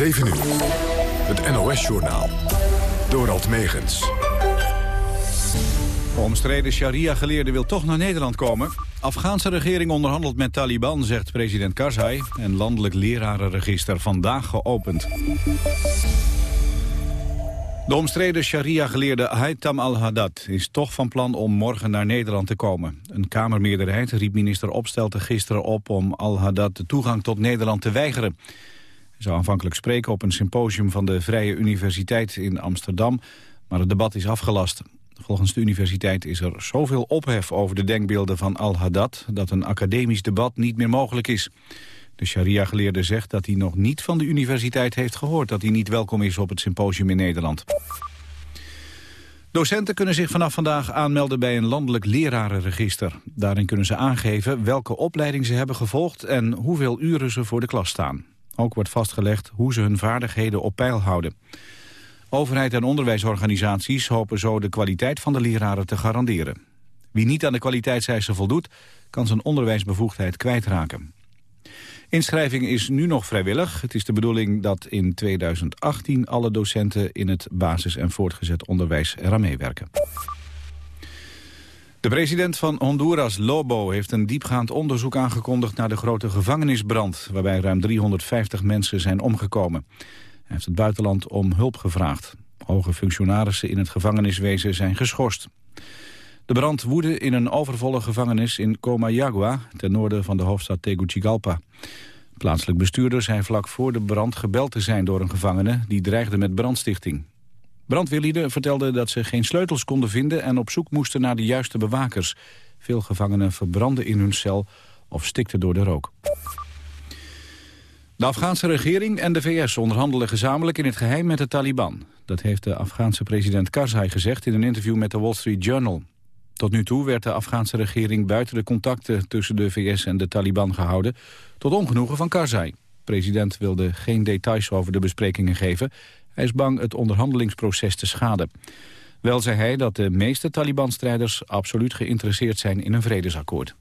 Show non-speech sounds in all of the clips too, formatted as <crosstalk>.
7 uur. Het NOS-journaal. Dorald Megens. De omstreden sharia-geleerde wil toch naar Nederland komen. Afghaanse regering onderhandelt met Taliban, zegt president Karzai. En landelijk lerarenregister vandaag geopend. De omstreden sharia-geleerde Haytham al-Haddad is toch van plan om morgen naar Nederland te komen. Een Kamermeerderheid riep minister Opstelten gisteren op om al-Haddad de toegang tot Nederland te weigeren. Zou aanvankelijk spreken op een symposium van de Vrije Universiteit in Amsterdam, maar het debat is afgelast. Volgens de universiteit is er zoveel ophef over de denkbeelden van al-Haddad dat een academisch debat niet meer mogelijk is. De sharia-geleerde zegt dat hij nog niet van de universiteit heeft gehoord... dat hij niet welkom is op het symposium in Nederland. Docenten kunnen zich vanaf vandaag aanmelden bij een landelijk lerarenregister. Daarin kunnen ze aangeven welke opleiding ze hebben gevolgd... en hoeveel uren ze voor de klas staan. Ook wordt vastgelegd hoe ze hun vaardigheden op peil houden. Overheid en onderwijsorganisaties hopen zo de kwaliteit van de leraren te garanderen. Wie niet aan de kwaliteitseisen voldoet, kan zijn onderwijsbevoegdheid kwijtraken. Inschrijving is nu nog vrijwillig. Het is de bedoeling dat in 2018 alle docenten in het basis- en voortgezet onderwijs eraan meewerken. De president van Honduras, Lobo, heeft een diepgaand onderzoek aangekondigd naar de grote gevangenisbrand, waarbij ruim 350 mensen zijn omgekomen. Hij heeft het buitenland om hulp gevraagd. Hoge functionarissen in het gevangeniswezen zijn geschorst. De brand woedde in een overvolle gevangenis in Comayagua, ten noorden van de hoofdstad Tegucigalpa. Plaatselijk bestuurder zei vlak voor de brand gebeld te zijn door een gevangene die dreigde met brandstichting. Brandweerlieden vertelden dat ze geen sleutels konden vinden en op zoek moesten naar de juiste bewakers. Veel gevangenen verbrandden in hun cel of stikten door de rook. De Afghaanse regering en de VS onderhandelen gezamenlijk in het geheim met de Taliban. Dat heeft de Afghaanse president Karzai gezegd in een interview met de Wall Street Journal. Tot nu toe werd de Afghaanse regering buiten de contacten tussen de VS en de Taliban gehouden, tot ongenoegen van Karzai. De president wilde geen details over de besprekingen geven. Hij is bang het onderhandelingsproces te schaden. Wel zei hij dat de meeste Taliban-strijders absoluut geïnteresseerd zijn in een vredesakkoord.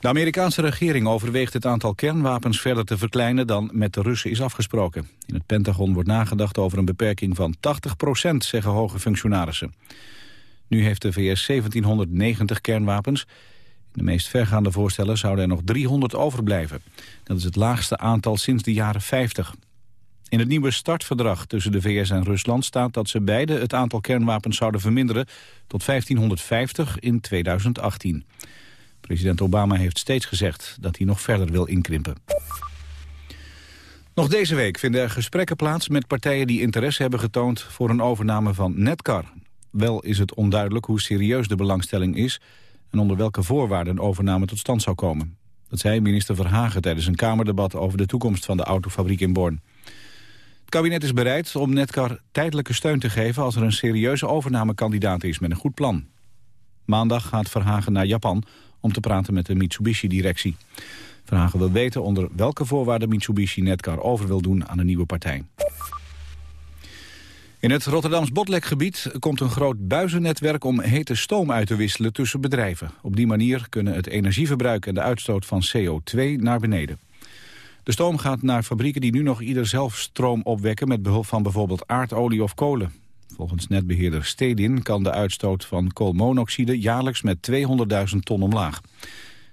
De Amerikaanse regering overweegt het aantal kernwapens verder te verkleinen dan met de Russen is afgesproken. In het Pentagon wordt nagedacht over een beperking van 80 procent, zeggen hoge functionarissen. Nu heeft de VS 1790 kernwapens. In de meest vergaande voorstellen zouden er nog 300 overblijven. Dat is het laagste aantal sinds de jaren 50. In het nieuwe startverdrag tussen de VS en Rusland staat dat ze beide het aantal kernwapens zouden verminderen tot 1550 in 2018. President Obama heeft steeds gezegd dat hij nog verder wil inkrimpen. Nog deze week vinden er gesprekken plaats met partijen die interesse hebben getoond voor een overname van Netcar. Wel is het onduidelijk hoe serieus de belangstelling is... en onder welke voorwaarden een overname tot stand zou komen. Dat zei minister Verhagen tijdens een Kamerdebat... over de toekomst van de autofabriek in Born. Het kabinet is bereid om Netcar tijdelijke steun te geven... als er een serieuze overnamekandidaat is met een goed plan. Maandag gaat Verhagen naar Japan om te praten met de Mitsubishi-directie. Verhagen wil weten onder welke voorwaarden Mitsubishi Netcar over wil doen aan een nieuwe partij. In het Rotterdams Botlekgebied komt een groot buizennetwerk om hete stoom uit te wisselen tussen bedrijven. Op die manier kunnen het energieverbruik en de uitstoot van CO2 naar beneden. De stoom gaat naar fabrieken die nu nog ieder zelf stroom opwekken met behulp van bijvoorbeeld aardolie of kolen. Volgens netbeheerder Stedin kan de uitstoot van koolmonoxide jaarlijks met 200.000 ton omlaag.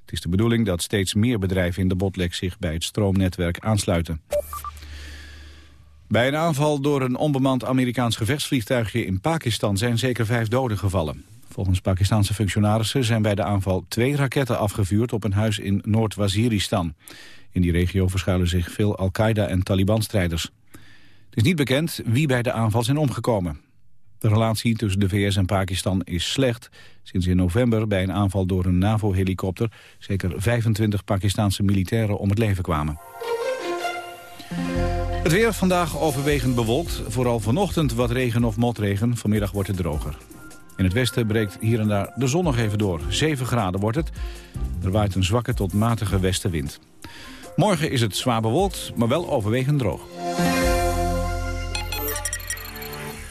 Het is de bedoeling dat steeds meer bedrijven in de Botlek zich bij het stroomnetwerk aansluiten. Bij een aanval door een onbemand Amerikaans gevechtsvliegtuigje in Pakistan zijn zeker vijf doden gevallen. Volgens Pakistanse functionarissen zijn bij de aanval twee raketten afgevuurd op een huis in Noord-Waziristan. In die regio verschuilen zich veel Al-Qaeda en Taliban-strijders. Het is niet bekend wie bij de aanval zijn omgekomen. De relatie tussen de VS en Pakistan is slecht. Sinds in november bij een aanval door een NAVO-helikopter... zeker 25 Pakistanse militairen om het leven kwamen. Het weer vandaag overwegend bewolkt. Vooral vanochtend wat regen of motregen. Vanmiddag wordt het droger. In het westen breekt hier en daar de zon nog even door. 7 graden wordt het. Er waait een zwakke tot matige westenwind. Morgen is het zwaar bewolkt, maar wel overwegend droog.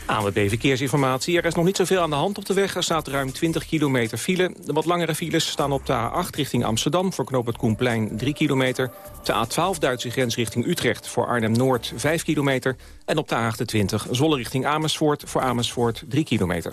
ANWB Verkeersinformatie. Er is nog niet zoveel aan de hand op de weg. Er staat ruim 20 kilometer file. De wat langere files staan op de A8 richting Amsterdam... voor knoop het Koenplein 3 kilometer. De A12 Duitse grens richting Utrecht voor Arnhem-Noord 5 kilometer. En op de A28 Zolle richting Amersfoort voor Amersfoort 3 kilometer.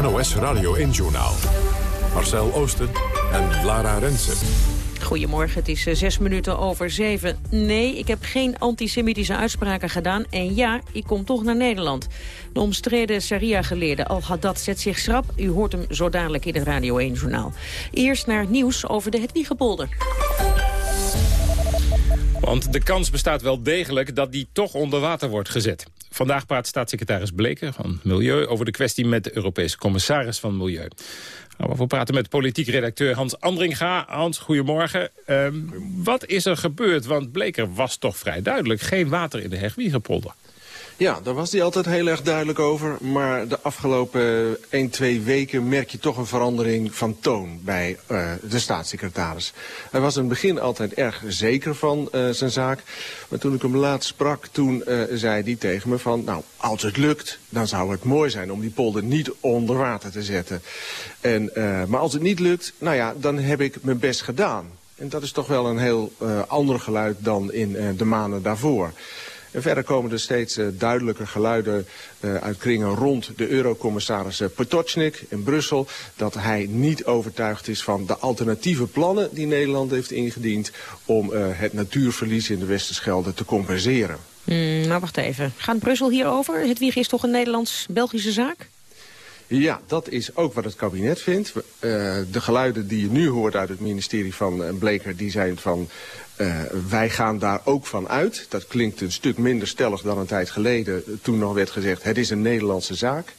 NOS Radio 1-journaal. Marcel Oosten en Lara Rensen. Goedemorgen, het is eh, zes minuten over zeven. Nee, ik heb geen antisemitische uitspraken gedaan. En ja, ik kom toch naar Nederland. De omstreden Sharia-geleerde Al-Haddad zet zich schrap. U hoort hem zo dadelijk in het Radio 1-journaal. Eerst naar nieuws over de Hedwiegepolder. Want de kans bestaat wel degelijk dat die toch onder water wordt gezet. Vandaag praat staatssecretaris Bleker van Milieu over de kwestie met de Europese commissaris van Milieu. Nou, we praten met politiek redacteur Hans Andringa. Hans, goedemorgen. Ehm, wat is er gebeurd? Want Bleker was toch vrij duidelijk. Geen water in de Hegwiegepolder. Ja, daar was hij altijd heel erg duidelijk over. Maar de afgelopen 1, 2 weken merk je toch een verandering van toon bij uh, de staatssecretaris. Hij was in het begin altijd erg zeker van uh, zijn zaak. Maar toen ik hem laatst sprak, toen zei hij tegen me van... nou, als het lukt, dan zou het mooi zijn om die polder niet onder water te zetten. En, maar als het niet lukt, nou ja, dan heb ik mijn best gedaan. En dat is toch wel een heel ander geluid dan in de maanden daarvoor. En verder komen er steeds uh, duidelijker geluiden uh, uit kringen rond de eurocommissaris uh, Potocnik in Brussel. Dat hij niet overtuigd is van de alternatieve plannen die Nederland heeft ingediend om het natuurverlies in de Westerschelde te compenseren. Mm, maar wacht even. Gaat Brussel hierover? Het wieg is toch een Nederlands-Belgische zaak? Ja, dat is ook wat het kabinet vindt. Uh, de geluiden die je nu hoort uit het ministerie van Bleker... die zijn van uh, wij gaan daar ook van uit. Dat klinkt een stuk minder stellig dan een tijd geleden. Toen nog werd gezegd, het is een Nederlandse zaak.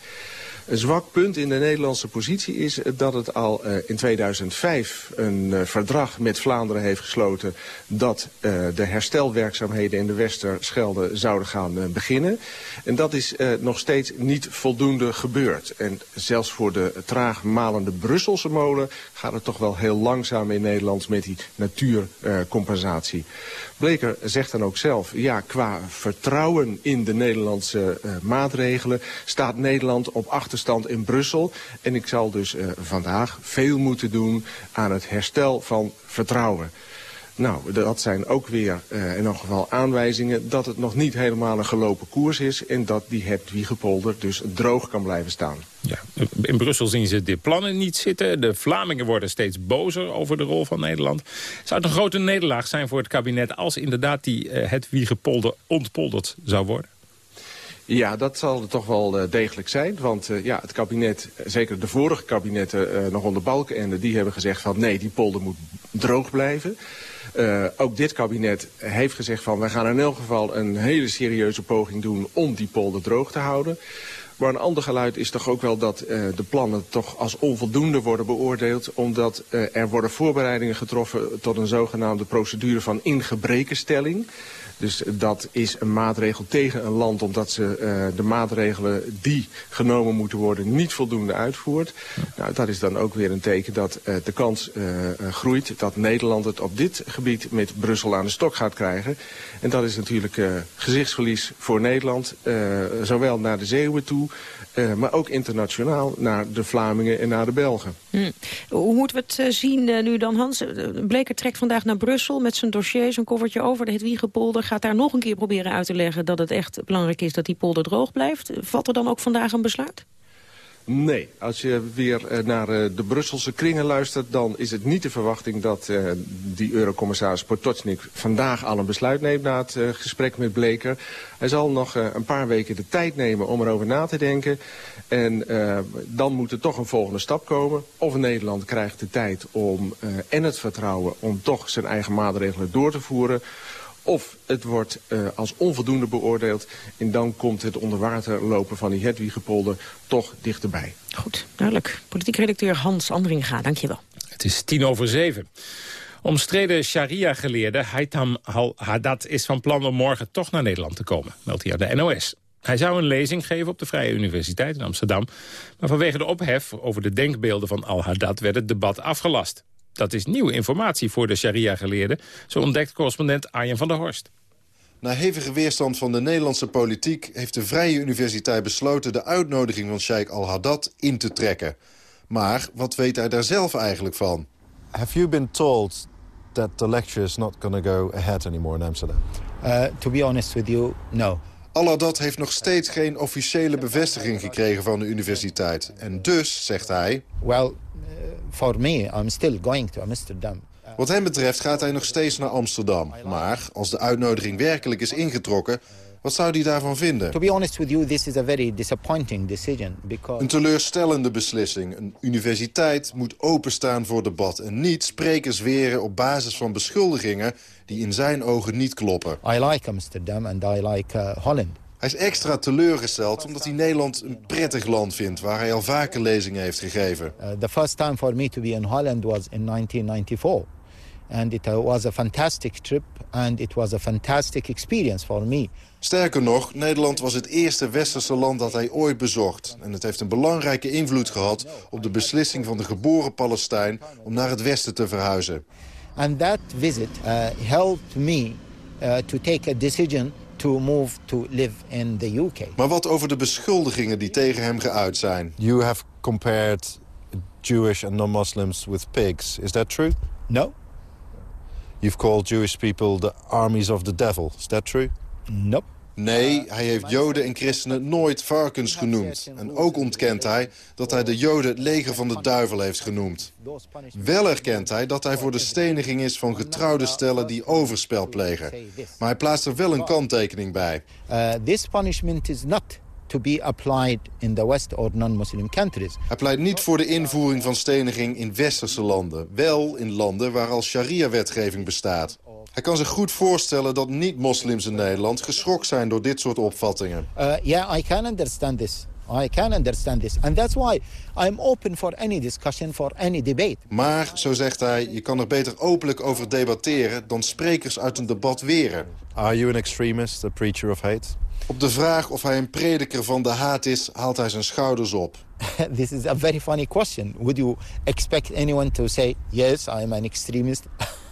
Een zwak punt in de Nederlandse positie is dat het al uh, in 2005 een uh, verdrag met Vlaanderen heeft gesloten dat uh, de herstelwerkzaamheden in de Westerschelde zouden gaan beginnen. En dat is nog steeds niet voldoende gebeurd. En zelfs voor de traag malende Brusselse molen gaat het toch wel heel langzaam in Nederland met die natuurcompensatie. Bleker zegt dan ook zelf, ja, qua vertrouwen in de Nederlandse maatregelen staat Nederland op achterstand in Brussel. En ik zal dus uh, vandaag veel moeten doen aan het herstel van vertrouwen. Nou, dat zijn ook weer uh, in elk geval aanwijzingen dat het nog niet helemaal een gelopen koers is... en dat die Hedwiegepolder dus droog kan blijven staan. Ja, in Brussel zien ze de plannen niet zitten. De Vlamingen worden steeds bozer over de rol van Nederland. Zou het een grote nederlaag zijn voor het kabinet... als inderdaad die uh, Hedwiegepolder ontpolderd zou worden? Ja, dat zal er toch wel uh, degelijk zijn. Want uh, ja, het kabinet, zeker de vorige kabinetten nog onder Balkenende... die hebben gezegd van nee, die polder moet droog blijven. Ook dit kabinet heeft gezegd van... wij gaan in elk geval een hele serieuze poging doen om die polder droog te houden. Maar een ander geluid is toch ook wel dat de plannen toch als onvoldoende worden beoordeeld. Omdat uh, er worden voorbereidingen getroffen tot een zogenaamde procedure van ingebrekenstelling. Dus dat is een maatregel tegen een land omdat ze uh, de maatregelen die genomen moeten worden niet voldoende uitvoert. Nou, dat is dan ook weer een teken dat uh, de kans uh, groeit dat Nederland het op dit gebied met Brussel aan de stok gaat krijgen. En dat is natuurlijk gezichtsverlies voor Nederland, zowel naar de Zeeuwen toe, uh, maar ook internationaal naar de Vlamingen en naar de Belgen. Hm. Hoe moeten we het uh, zien uh, nu dan, Hans? Bleker trekt vandaag naar Brussel met zijn dossier, zijn koffertje over de Hedwiegepolder. Gaat daar nog een keer proberen uit te leggen dat het echt belangrijk is dat die polder droog blijft. Valt er dan ook vandaag een besluit? Nee, als je weer eh, naar eh, de Brusselse kringen luistert... dan is het niet de verwachting dat uh, die eurocommissaris Potocnik... vandaag al een besluit neemt na het gesprek met Bleker. Hij zal nog een paar weken de tijd nemen om erover na te denken. En dan moet er toch een volgende stap komen. Of Nederland krijgt de tijd om en het vertrouwen... om toch zijn eigen maatregelen door te voeren... Of het wordt uh, als onvoldoende beoordeeld. En dan komt het onder water lopen van die Hedwiggepolder toch dichterbij. Goed, duidelijk. Politiek redacteur Hans Andringa, dankjewel. Het is tien over zeven. Omstreden sharia-geleerde Haitham al-Haddad is van plan om morgen toch naar Nederland te komen, meldt hij aan de NOS. Hij zou een lezing geven op de Vrije Universiteit in Amsterdam. Maar vanwege de ophef over de denkbeelden van al-Haddad werd het debat afgelast. Dat is nieuwe informatie voor de sharia-geleerden, zo ontdekt correspondent Arjen van der Horst. Na hevige weerstand van de Nederlandse politiek... heeft de Vrije Universiteit besloten de uitnodiging van Sheikh al-Haddad in te trekken. Maar wat weet hij daar zelf eigenlijk van? Have you been told that the lecture is not going to go ahead anymore in Amsterdam? Uh, to be honest with you, no. Al-Haddad heeft nog steeds geen officiële bevestiging gekregen van de universiteit. En dus, zegt hij... Well, for me, I'm still going to Amsterdam. Wat hem betreft gaat hij nog steeds naar Amsterdam. Maar als de uitnodiging werkelijk is ingetrokken... Wat zou hij daarvan vinden? To be honest with you, this is a very disappointing decision because... Een teleurstellende beslissing. Een universiteit moet openstaan voor debat en niet sprekers weren op basis van beschuldigingen die in zijn ogen niet kloppen. I like Amsterdam and I like uh, Holland. Hij is extra teleurgesteld omdat hij Nederland een prettig land vindt... waar hij al vaker lezingen heeft gegeven. Uh, the first time for me to be in Holland was in 1994. And it uh, was a fantastic trip and it was a fantastic experience for me. Sterker nog, Nederland was het eerste westerse land dat hij ooit bezocht. En het heeft een belangrijke invloed gehad op de beslissing van de geboren Palestijn... om naar het westen te verhuizen. And that visit uh, helped me uh, to take a decision to move to live in the UK. Maar wat over de beschuldigingen die tegen hem geuit zijn? You have compared Jewish and non-Muslims with pigs. Is that true? No. You've called Jewish people the armies of the devil. Is that true? Nope. Nee, hij heeft Joden en christenen nooit varkens genoemd. En ook ontkent hij dat hij de Joden het leger van de duivel heeft genoemd. Wel erkent hij dat hij voor de steniging is van getrouwde stellen die overspel plegen. Maar hij plaatst er wel een kanttekening bij. Uh, this punishment is not to be applied in the West or non-Muslim countries. Hij pleit niet voor de invoering van steniging in westerse landen. Wel in landen waar al sharia-wetgeving bestaat. Hij kan zich goed voorstellen dat niet-moslims in Nederland geschrokken zijn door dit soort opvattingen. Uh, yeah, I can understand this. I can understand this. And that's why I'm open for any discussion, for any debate. Maar, zo zegt hij, je kan er beter openlijk over debatteren... dan sprekers uit een debat weren. Are you an extremist, a preacher of hate? Op de vraag of hij een prediker van de haat is, haalt hij zijn schouders op. <laughs> This is a very funny question. Would you expect anyone to say, yes, I'm an extremist?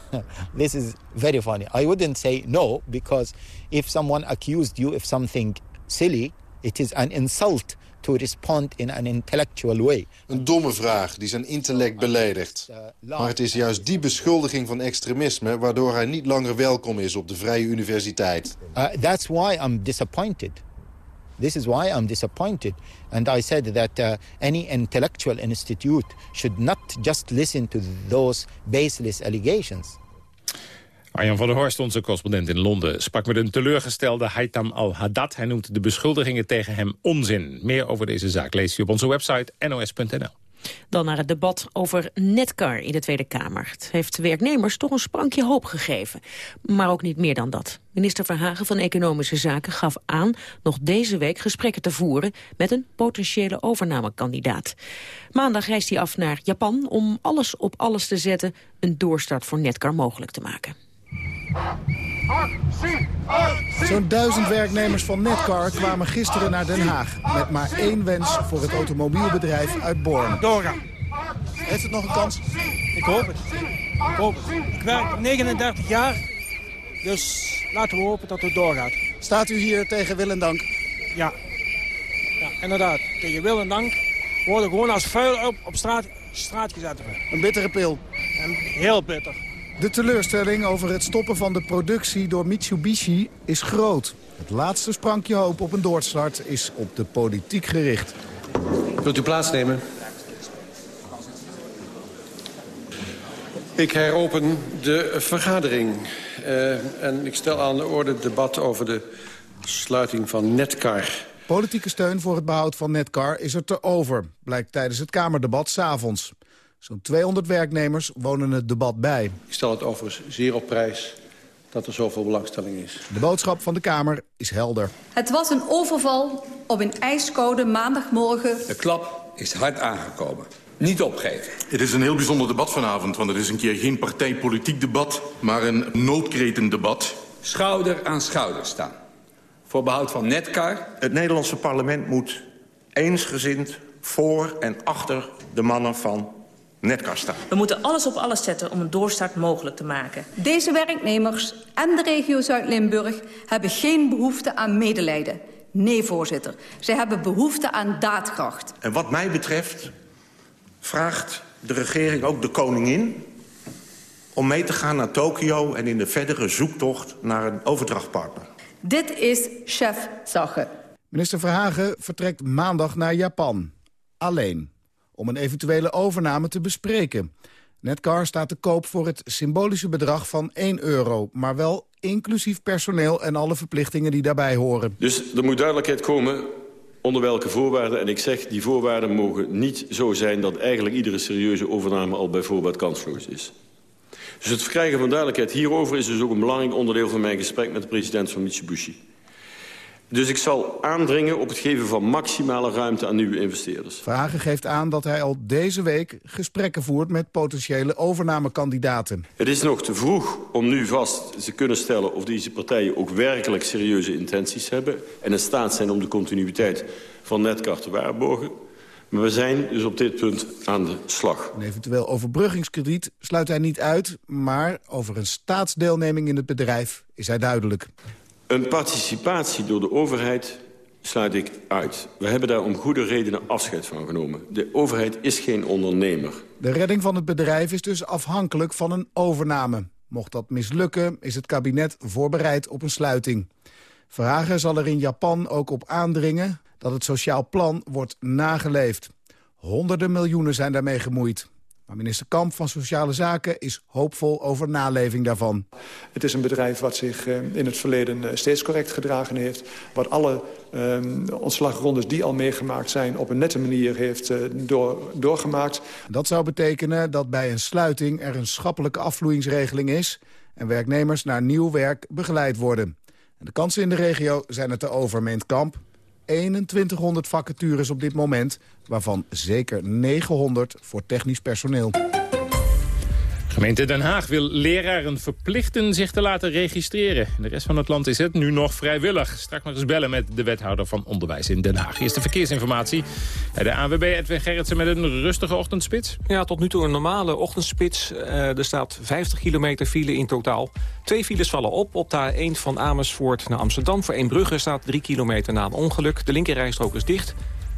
<laughs> this is very funny. I wouldn't say no, because if someone accused you of something silly, it is an insult to respond in an intellectual way. Een domme vraag die zijn intellect beledigt. Maar het is juist die beschuldiging van extremisme... waardoor hij niet langer welkom is op de Vrije Universiteit. Uh, that's why I'm disappointed. This is why I'm disappointed. And I said that uh, any intellectual institute should not just listen to those baseless allegations. Arjan van der Horst, onze correspondent in Londen, sprak met een teleurgestelde Haitham al-Haddad. Hij noemt de beschuldigingen tegen hem onzin. Meer over deze zaak leest u op onze website nos.nl. Dan naar het debat over Netcar in de Tweede Kamer. Het heeft werknemers toch een sprankje hoop gegeven. Maar ook niet meer dan dat. Minister Verhagen van Economische Zaken gaf aan... nog deze week gesprekken te voeren met een potentiële overnamekandidaat. Maandag reist hij af naar Japan om alles op alles te zetten... een doorstart voor Netcar mogelijk te maken. Zo'n duizend werknemers van Netcar kwamen gisteren naar Den Haag... met maar één wens voor het automobielbedrijf uit Born. Doorgaan. Heeft het nog een kans? Ik hoop het. Ik hoop het. Ik werk 39 jaar, dus laten we hopen dat het doorgaat. Staat u hier tegen wil en dank? Ja. Ja, inderdaad. Tegen wil en dank worden gewoon als vuil op, op straat, straat gezet. Een bittere pil. En heel bitter. De teleurstelling over het stoppen van de productie door Mitsubishi is groot. Het laatste sprankje hoop op een doorstart is op de politiek gericht. Wilt u plaatsnemen? Ik heropen de vergadering. Uh, en ik stel aan de orde het debat over de sluiting van Netcar. Politieke steun voor het behoud van Netcar is er te over, blijkt tijdens het Kamerdebat s'avonds. Zo'n 200 werknemers wonen het debat bij. Ik stel het overigens zeer op prijs dat er zoveel belangstelling is. De boodschap van de Kamer is helder. Het was een overval op een ijskoude maandagmorgen. De klap is hard aangekomen. Niet opgeven. Het is een heel bijzonder debat vanavond, want het is een keer geen partijpolitiek debat, maar een noodkretendebat. Schouder aan schouder staan. Voor behoud van Netcar. Het Nederlandse parlement moet eensgezind voor en achter de mannen van We moeten alles op alles zetten om een doorstart mogelijk te maken. Deze werknemers en de regio Zuid-Limburg hebben geen behoefte aan medelijden. Nee, voorzitter. Ze hebben behoefte aan daadkracht. En wat mij betreft vraagt de regering ook de koningin... om mee te gaan naar Tokio en in de verdere zoektocht naar een overdrachtpartner. Dit is chef Zache. Minister Verhagen vertrekt maandag naar Japan. Alleen. Om een eventuele overname te bespreken. Netcar staat te koop voor het symbolische bedrag van 1 euro. Maar wel inclusief personeel en alle verplichtingen die daarbij horen. Dus er moet duidelijkheid komen onder welke voorwaarden. En ik zeg, die voorwaarden mogen niet zo zijn... dat eigenlijk iedere serieuze overname al bij voorbaat kansloos is. Dus het verkrijgen van duidelijkheid hierover... is dus ook een belangrijk onderdeel van mijn gesprek met de president van Mitsubishi. Dus ik zal aandringen op het geven van maximale ruimte aan nieuwe investeerders. Vragen geeft aan dat hij al deze week gesprekken voert met potentiële overnamekandidaten. Het is nog te vroeg om nu vast te kunnen stellen of deze partijen ook werkelijk serieuze intenties hebben... en in staat zijn om de continuïteit van Netcar te waarborgen. Maar we zijn dus op dit punt aan de slag. Een eventueel overbruggingskrediet sluit hij niet uit... maar over een staatsdeelneming in het bedrijf is hij duidelijk. Een participatie door de overheid sluit ik uit. We hebben daar om goede redenen afscheid van genomen. De overheid is geen ondernemer. De redding van het bedrijf is dus afhankelijk van een overname. Mocht dat mislukken, is het kabinet voorbereid op een sluiting. Verhagen zal er in Japan ook op aandringen dat het sociaal plan wordt nageleefd. Honderden miljoenen zijn daarmee gemoeid. Maar minister Kamp van Sociale Zaken is hoopvol over naleving daarvan. Het is een bedrijf wat zich uh, in het verleden uh, steeds correct gedragen heeft. Wat alle uh, ontslagrondes die al meegemaakt zijn op een nette manier heeft uh, door, doorgemaakt. Dat zou betekenen dat bij een sluiting er een schappelijke afvloeingsregeling is... en werknemers naar nieuw werk begeleid worden. En de kansen in de regio zijn er te over, meent Kamp. 2100 vacatures op dit moment, waarvan zeker 900 voor technisch personeel. Gemeente Den Haag wil leraren verplichten zich te laten registreren. De rest van het land is het nu nog vrijwillig. Straks nog eens bellen met de wethouder van Onderwijs in Den Haag. Hier is de verkeersinformatie. De ANWB Edwin Gerritsen met een rustige ochtendspits. Ja, tot nu toe een normale ochtendspits. Uh, er staat 50 kilometer file in totaal. Twee files vallen op. Op de A1 van Amersfoort naar Amsterdam. Voor Eembrugge staat 3 kilometer na een ongeluk. De linkerrijstrook is dicht.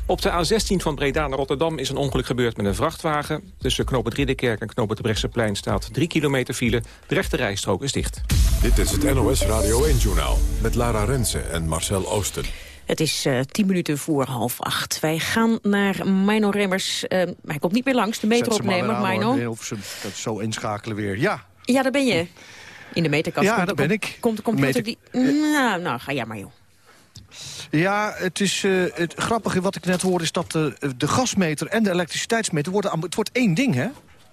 Op de A16 van Breda naar Rotterdam is een ongeluk gebeurd met een vrachtwagen. Tussen Knoop het Ridderkerk en Knoop het Brechtseplein staat 3 kilometer file. De rechte rijstrook is dicht. Dit is het NOS Radio 1-journaal met Lara Rensen en Marcel Oosten. Het is uh, tien minuten voor half acht. Wij gaan naar Mino Remmers. Uh, hij komt niet meer langs, de metroopnemer, Mino. Dat zo inschakelen weer, ja. Ja, daar ben je. In de meterkast. Ja, komt daar ben ik. Komt de computer die... Nou, nou, ga jij maar, joh. Ja, het is uh, het grappige wat ik net hoorde is dat de, de gasmeter en de elektriciteitsmeter worden... Het wordt één ding, hè?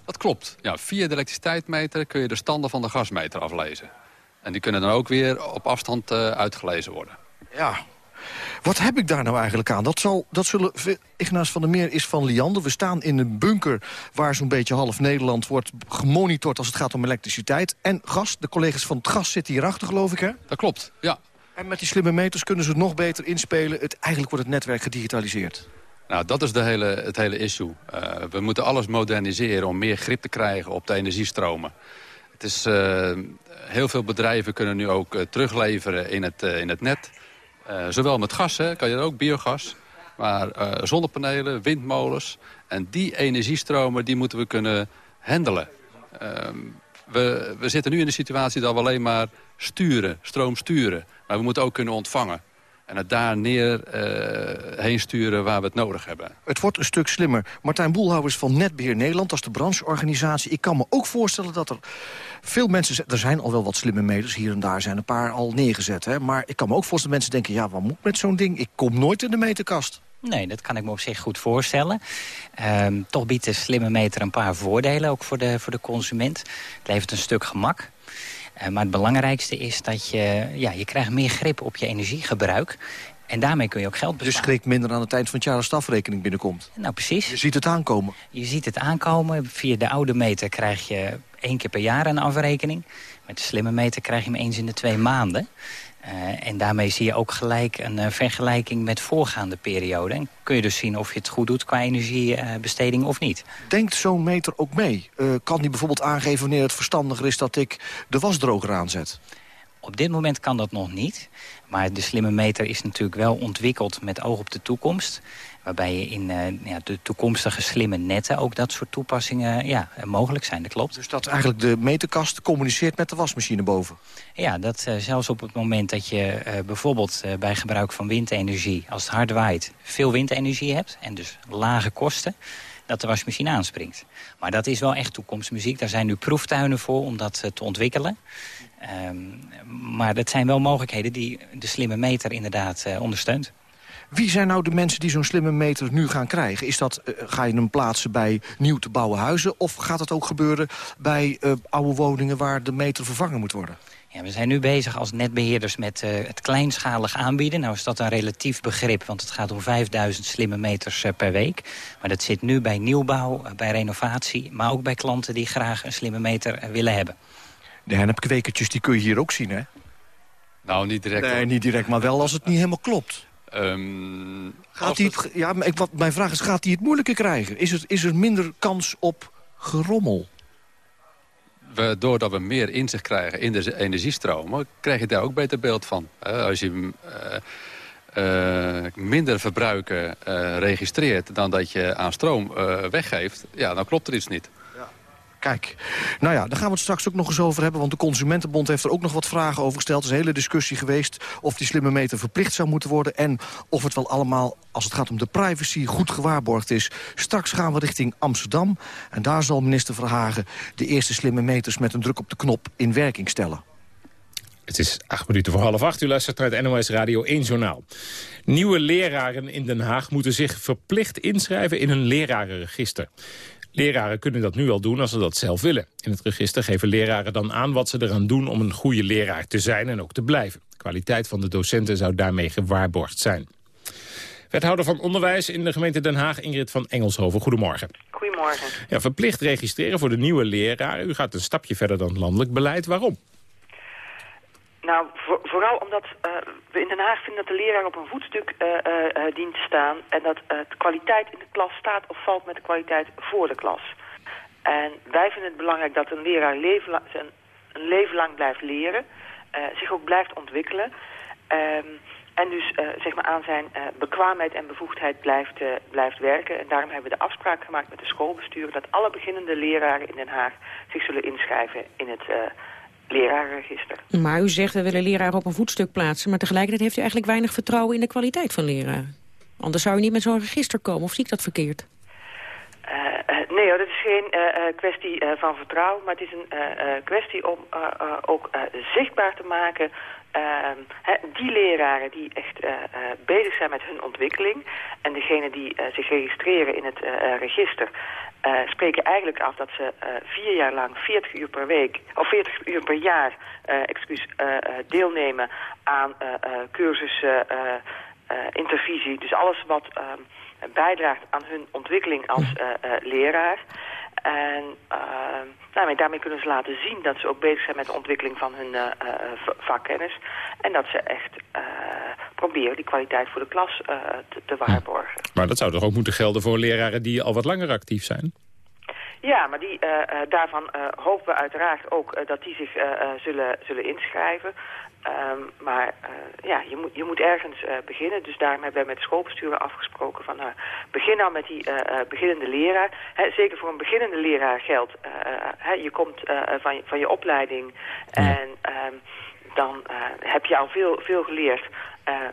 Dat klopt. Ja, via de elektriciteitsmeter kun je de standen van de gasmeter aflezen. En die kunnen dan ook weer op afstand uh, uitgelezen worden. Ja. Wat heb ik daar nou eigenlijk aan? Dat, zal, dat zullen... Ignaas van der Meer is van Liander. We staan in een bunker waar zo'n beetje half Nederland wordt gemonitord... als het gaat om elektriciteit en gas. De collega's van het gas zitten hierachter, geloof ik, hè? Dat klopt, ja. En met die slimme meters kunnen ze het nog beter inspelen. Het, eigenlijk wordt het netwerk gedigitaliseerd. Nou, dat is de hele, het hele issue. Uh, we moeten alles moderniseren om meer grip te krijgen op de energiestromen. Het is, uh, heel veel bedrijven kunnen nu ook uh, terugleveren in het, in het net. zowel met gas, hè, kan je ook biogas. Maar zonnepanelen, windmolens. En die energiestromen die moeten we kunnen handelen. We, we zitten nu in de situatie dat we alleen maar sturen, stroom sturen. Maar we moeten ook kunnen ontvangen. En het daar neer uh, heen sturen waar we het nodig hebben. Het wordt een stuk slimmer. Martijn Boelhouwers van Netbeheer Nederland, als de brancheorganisatie. Ik kan me ook voorstellen dat er veel mensen... Er zijn al wel wat slimme meters, hier en daar zijn een paar al neergezet. Hè? Maar ik kan me ook voorstellen dat mensen denken... ja, wat moet ik met zo'n ding? Ik kom nooit in de meterkast. Nee, dat kan ik me op zich goed voorstellen. Ehm, toch biedt de slimme meter een paar voordelen, ook voor de, voor de consument. Het levert een stuk gemak. Uh, maar het belangrijkste is dat je, ja, je krijgt meer grip op je energiegebruik. En daarmee kun je ook geld besparen. Dus schrik minder aan het eind van het jaar als de afrekening binnenkomt? Nou, precies. Je ziet het aankomen? Je ziet het aankomen. Via de oude meter krijg je één keer per jaar een afrekening. Met de slimme meter krijg je hem eens in de twee maanden. Uh, en daarmee zie je ook gelijk een uh, vergelijking met voorgaande perioden. En kun je dus zien of je het goed doet qua energiebesteding of niet. Denkt zo'n meter ook mee? Kan die bijvoorbeeld aangeven wanneer het verstandiger is dat ik de wasdroger aanzet? Op dit moment kan dat nog niet. Maar de slimme meter is natuurlijk wel ontwikkeld met oog op de toekomst. Waarbij je in uh, ja, de toekomstige slimme netten ook dat soort toepassingen ja, mogelijk zijn. Dat klopt. Dus dat eigenlijk de meterkast communiceert met de wasmachine boven? Ja, dat uh, zelfs op het moment dat je uh, bijvoorbeeld bij gebruik van windenergie... als het hard waait, veel windenergie hebt en dus lage kosten dat de wasmachine aanspringt. Maar dat is wel echt toekomstmuziek. Daar zijn nu proeftuinen voor om dat te ontwikkelen. Um, maar dat zijn wel mogelijkheden die de slimme meter inderdaad ondersteunt. Wie zijn nou de mensen die zo'n slimme meter nu gaan krijgen? Is dat, uh, ga je hem plaatsen bij nieuw te bouwen huizen... of gaat het ook gebeuren bij uh, oude woningen waar de meter vervangen moet worden? Ja, we zijn nu bezig als netbeheerders met uh, het kleinschalig aanbieden. Nou is dat een relatief begrip, want het gaat om 5000 slimme meters uh, per week. Maar dat zit nu bij nieuwbouw, uh, bij renovatie... maar ook bij klanten die graag een slimme meter willen hebben. De hennepkwekertjes die kun je hier ook zien, hè? Nou, niet direct. Nee, niet direct, maar wel als het niet helemaal klopt. Um, gaat hij het, het... Ja, ik, wat, mijn vraag is, gaat hij het moeilijker krijgen? Is, het, is er minder kans op gerommel? We, doordat we meer inzicht krijgen in de energiestromen... krijg je daar ook beter beeld van. Uh, als je uh, uh, minder verbruiken registreert... dan dat je aan stroom weggeeft, ja, dan klopt er iets niet. Kijk, nou ja, daar gaan we het straks ook nog eens over hebben... want de Consumentenbond heeft er ook nog wat vragen over gesteld. Er is een hele discussie geweest of die slimme meter verplicht zou moeten worden... en of het wel allemaal, als het gaat om de privacy, goed gewaarborgd is. Straks gaan we richting Amsterdam en daar zal minister Verhagen... de eerste slimme meters met een druk op de knop in werking stellen. Het is acht minuten voor half acht. U luistert naar NOS Radio 1 Journaal. Nieuwe leraren in Den Haag moeten zich verplicht inschrijven in een lerarenregister. Leraren kunnen dat nu al doen als ze dat zelf willen. In het register geven leraren dan aan wat ze eraan doen om een goede leraar te zijn en ook te blijven. De kwaliteit van de docenten zou daarmee gewaarborgd zijn. Wethouder van Onderwijs in de gemeente Den Haag, Ingrid van Engelshoven. Goedemorgen. Goedemorgen. Ja, verplicht registreren voor de nieuwe leraren. U gaat een stapje verder dan landelijk beleid. Waarom? Nou, voor, vooral omdat uh, we in Den Haag vinden dat de leraar op een voetstuk uh, uh, dient te staan... en dat de kwaliteit in de klas staat of valt met de kwaliteit voor de klas. En wij vinden het belangrijk dat een leraar leven een, een leven lang blijft leren... zich ook blijft ontwikkelen... Um, en dus zeg maar aan zijn bekwaamheid en bevoegdheid blijft, blijft werken. En daarom hebben we de afspraak gemaakt met de schoolbestuur... dat alle beginnende leraren in Den Haag zich zullen inschrijven in het lerarenregister. Maar u zegt we willen leraren op een voetstuk plaatsen... maar tegelijkertijd heeft u eigenlijk weinig vertrouwen in de kwaliteit van leraren. Anders zou u niet met zo'n register komen, of zie ik dat verkeerd? Uh, uh, nee hoor, dat is geen uh, kwestie van vertrouwen, maar het is een kwestie om ook zichtbaar te maken ehm, die leraren die echt bezig zijn met hun ontwikkeling en degene die zich registreren in het register, uh, spreken eigenlijk af dat ze uh, vier jaar lang 40 uur per week, of 40 uur per jaar, uh, excuus, deelnemen aan cursussen, intervisie. Dus alles wat ehm, bijdraagt aan hun ontwikkeling als leraar. En nou, daarmee kunnen ze laten zien dat ze ook bezig zijn met de ontwikkeling van hun vakkennis. En dat ze echt proberen die kwaliteit voor de klas te, te waarborgen. Maar dat zou toch ook moeten gelden voor leraren die al wat langer actief zijn? Ja, maar die, uh, daarvan uh, hopen we uiteraard ook dat die zich zullen, zullen inschrijven. Um, maar ja, je moet, je moet ergens beginnen. Dus daarom hebben wij met de schoolbesturen afgesproken van... begin nou met die beginnende leraar. Zeker voor een beginnende leraar geldt... Je komt van, je, van je opleiding en... Um, dan heb je al veel, veel geleerd.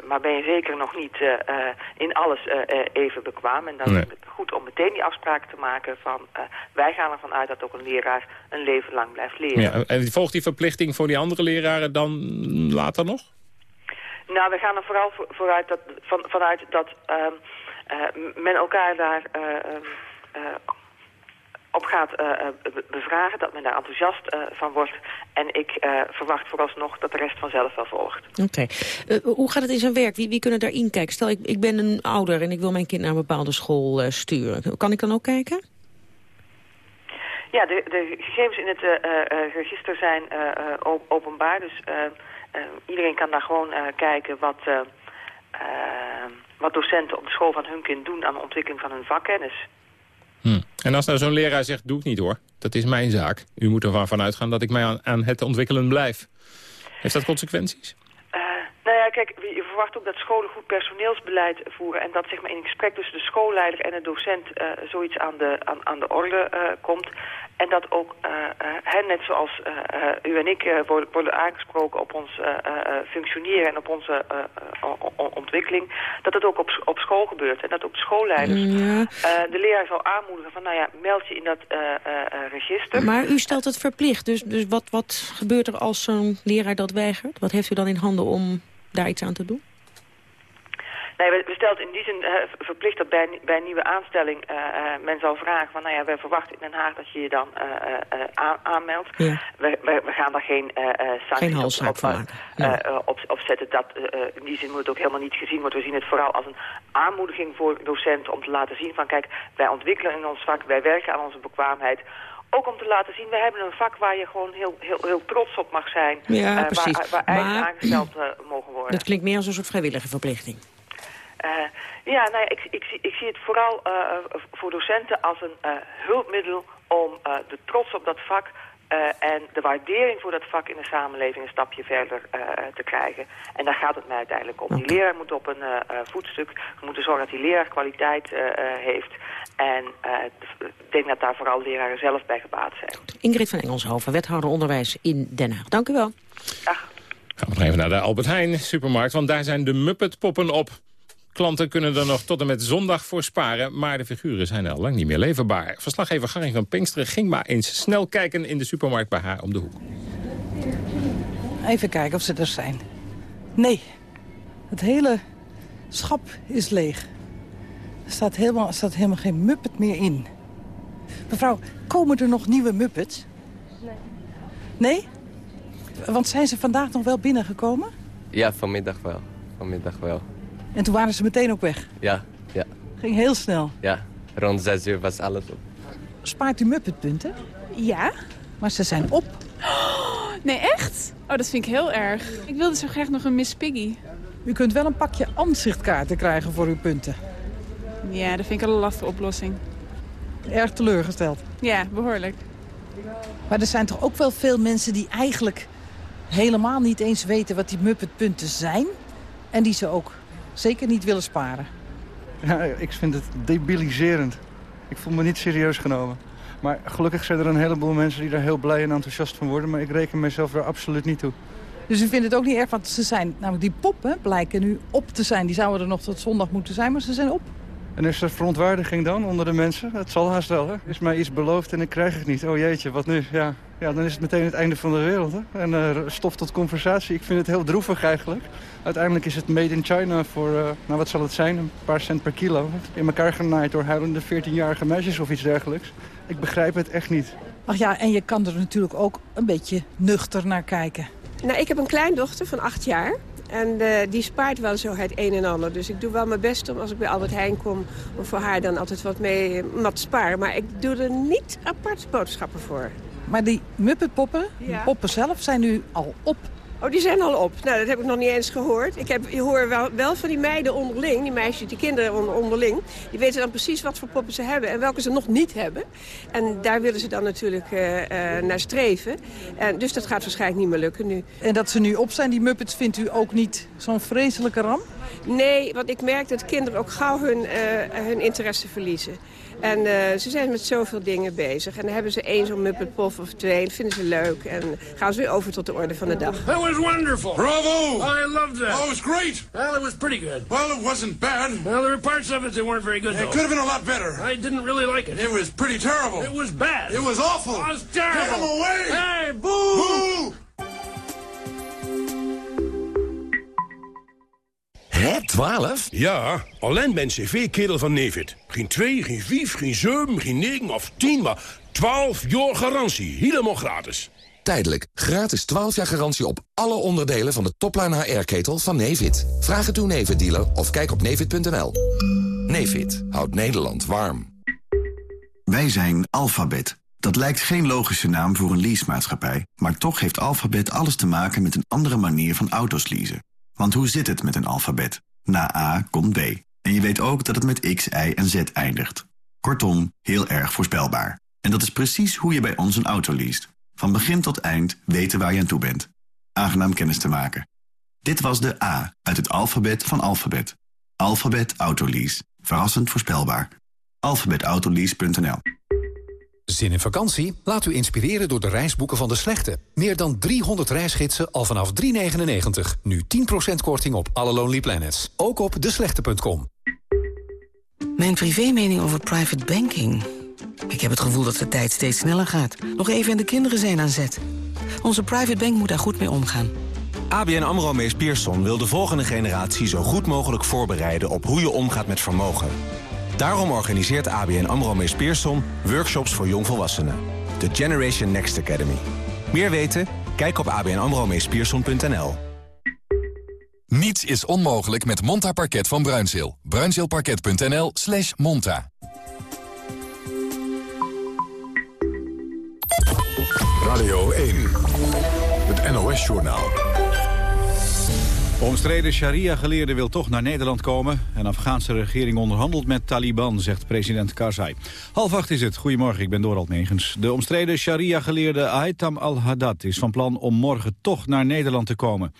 Maar ben je zeker nog niet in alles even bekwaam. En dan is het goed om meteen die afspraak te maken van... wij gaan ervan uit dat ook een leraar een leven lang blijft leren. Ja, en volgt die verplichting voor die andere leraren dan later nog? Nou, we gaan er vooral vooruit dat, van, vanuit dat ehm, men elkaar daar... Op gaat bevragen, dat men daar enthousiast van wordt. En ik verwacht vooralsnog dat de rest vanzelf wel volgt. Oké. hoe gaat het in zijn werk? Wie, wie kunnen daarin kijken? Stel, ik, ik ben een ouder en ik wil mijn kind naar een bepaalde school sturen. Kan ik dan ook kijken? Ja, de, de gegevens in het register zijn openbaar. Dus iedereen kan daar gewoon kijken wat, wat docenten op de school van hun kind doen aan de ontwikkeling van hun vakkennis. En als nou zo'n leraar zegt, doe ik niet hoor, dat is mijn zaak. U moet ervan uitgaan dat ik mij aan, aan het ontwikkelen blijf. Heeft dat consequenties? Kijk, je verwacht ook dat scholen goed personeelsbeleid voeren... en dat zeg maar, in een gesprek tussen de schoolleider en de docent uh, zoiets aan de, aan, aan de orde uh, komt. En dat ook hen, net zoals u en ik worden, worden, aangesproken op ons functioneren en op onze ontwikkeling, dat het ook op, op school gebeurt. En dat ook de schoolleiders ja. de leraar zal aanmoedigen van, nou ja, meld je in dat register. Maar u stelt het verplicht, dus, dus wat, wat gebeurt er als zo'n leraar dat weigert? Wat heeft u dan in handen om daar iets aan te doen? Nee, we, stelt in die zin uh, verplicht dat bij, bij een nieuwe aanstelling uh, uh, men zal vragen van, nou ja, we verwachten in Den Haag dat je je dan aan, aanmeldt. Ja. We, we, we, gaan daar geen sancties geen op, op, ja. op, op, zetten. Dat, in die zin moet het ook helemaal niet gezien worden. We zien het vooral als een aanmoediging voor docenten om te laten zien van, kijk, wij ontwikkelen in ons vak, wij werken aan onze bekwaamheid ook om te laten zien, we hebben een vak waar je gewoon heel, heel, heel trots op mag zijn. Ja, uh, precies. Waar, waar eigen aangesteld uh, mogen worden. Dat klinkt meer als een soort vrijwillige verplichting. Uh, ja, nou ja, ik, ik, ik, zie het vooral voor docenten als een hulpmiddel om de trots op dat vak en de waardering voor dat vak in de samenleving een stapje verder te krijgen. En daar gaat het mij uiteindelijk om. Okay. Die leraar moet op een voetstuk, we moeten zorgen dat die leraar kwaliteit heeft. En ik denk dat daar vooral leraren zelf bij gebaat zijn. Ingrid van Engelshoven, wethouder onderwijs in Den Haag. Dank u wel. Dag. Gaan we nog even naar de Albert Heijn supermarkt, want daar zijn de Muppet poppen op. Klanten kunnen er nog tot en met zondag voor sparen... maar de figuren zijn al lang niet meer leverbaar. Verslaggever Garring van Pinksteren ging maar eens snel kijken... in de supermarkt bij haar om de hoek. Even kijken of ze er zijn. Nee, het hele schap is leeg. Er staat helemaal, er staat helemaal geen muppet meer in. Mevrouw, komen er nog nieuwe muppets? Nee. Nee? Want zijn ze vandaag nog wel binnengekomen? Ja, vanmiddag wel. Vanmiddag wel. En toen waren ze meteen ook weg? Ja, ja. Ging heel snel? Ja, rond zes uur was alles op. Spaart u Muppetpunten? Ja. Maar ze zijn op. Oh, nee, echt? Oh, dat vind ik heel erg. Ik wilde zo graag nog een Miss Piggy. U kunt wel een pakje aanzichtkaarten krijgen voor uw punten. Ja, dat vind ik een lastige oplossing. Erg teleurgesteld? Ja, behoorlijk. Maar er zijn toch ook wel veel mensen die eigenlijk helemaal niet eens weten wat die Muppetpunten zijn. En die ze ook zeker niet willen sparen. Ja, ik vind het debiliserend. Ik voel me niet serieus genomen. Maar gelukkig zijn er een heleboel mensen die daar heel blij en enthousiast van worden. Maar ik reken mezelf daar absoluut niet toe. Dus u vindt het ook niet erg, want ze zijn, namelijk die poppen blijken nu op te zijn. Die zouden er nog tot zondag moeten zijn, maar ze zijn op. En is er verontwaardiging dan onder de mensen? Dat zal haast wel, hè? Is mij iets beloofd en ik krijg het niet. Oh jeetje, wat nu? Ja, ja dan is het meteen het einde van de wereld, hè? En uh, stof tot conversatie. Ik vind het heel droevig eigenlijk. Uiteindelijk is het made in China voor, uh, nou wat zal het zijn, een paar cent per kilo. In elkaar genaaid door huilende 14-jarige meisjes of iets dergelijks. Ik begrijp het echt niet. Ach ja, en je kan er natuurlijk ook een beetje nuchter naar kijken. Nou, ik heb een kleindochter van acht jaar. En uh, die spaart wel zo het een en ander. Dus ik doe wel mijn best om, als ik bij Albert Heijn kom... om voor haar dan altijd wat mee wat te sparen. Maar ik doe er niet apart boodschappen voor. Maar die Muppetpoppen, ja. die poppen zelf, zijn nu al op. Oh, die zijn al op. Nou, dat heb ik nog niet eens gehoord. Ik, heb, je hoor wel, wel van die meiden onderling, die meisjes, die kinderen onder, onderling... die weten dan precies wat voor poppen ze hebben en welke ze nog niet hebben. En daar willen ze dan natuurlijk uh, uh, naar streven. En, dus dat gaat waarschijnlijk niet meer lukken nu. En dat ze nu op zijn, die Muppets, vindt u ook niet zo'n vreselijke ramp? Nee, want ik merk dat kinderen ook gauw hun, uh, hun interesse verliezen. En uh, ze zijn met zoveel dingen bezig. En dan hebben ze één zo'n Muppet Puff of twee. Dat vinden ze leuk. En gaan ze weer over tot de orde van de dag. We're was wonderful. Bravo! I loved that. Oh, it was great. Well, it was pretty good. Well, it wasn't bad. Well, there were parts of it that weren't very good, It though. could have been a lot better. I didn't really like it. It was pretty terrible. It was bad. It was awful. It was terrible. Get him away. Hey, boo! Boo! Hè, 12? Ja, alleen ben cv-kerel van Nevid. Geen 2, geen 5, geen 7, geen 9 of 10, maar 12 jaar garantie. Helemaal gratis. Tijdelijk. Gratis 12 jaar garantie op alle onderdelen van de topline HR-ketel van Nevid. Vraag het uw Nevid-dealer of kijk op nevid.nl. Nevid houdt Nederland warm. Wij zijn Alphabet. Dat lijkt geen logische naam voor een leasemaatschappij... maar toch heeft Alphabet alles te maken met een andere manier van auto's leasen. Want hoe zit het met een alfabet? Na A komt B. En je weet ook dat het met X, Y en Z eindigt. Kortom, heel erg voorspelbaar. En dat is precies hoe je bij ons een auto leest. Van begin tot eind weten waar je aan toe bent. Aangenaam kennis te maken. Dit was de A uit het alfabet van Alphabet. Alphabet Autolease. Verrassend voorspelbaar. alphabetautolease.nl Zin in vakantie? Laat u inspireren door de reisboeken van De Slechte. Meer dan 300 reisgidsen al vanaf 3,99. Nu 10% korting op alle Lonely Planets. Ook op deslechte.com. Mijn privémening over private banking. Ik heb het gevoel dat de tijd steeds sneller gaat. Nog even en de kinderen zijn aan zet. Onze private bank moet daar goed mee omgaan. ABN AMRO Mees Pierson wil de volgende generatie zo goed mogelijk voorbereiden op hoe je omgaat met vermogen. Daarom organiseert ABN AMRO Mees Pierson workshops voor jongvolwassenen. De Generation Next Academy. Meer weten? Kijk op abnamromeespierson.nl. Niets is onmogelijk met Monta Parket van Bruinzeel. Bruinzeelparket.nl slash monta. Radio 1, het NOS-journaal. Omstreden sharia-geleerde wil toch naar Nederland komen. En Afghaanse regering onderhandelt met Taliban, zegt president Karzai. Half acht is het. Goedemorgen, ik ben Dorald Megens. De omstreden sharia-geleerde Aitam al-Haddad is van plan om morgen toch naar Nederland te komen.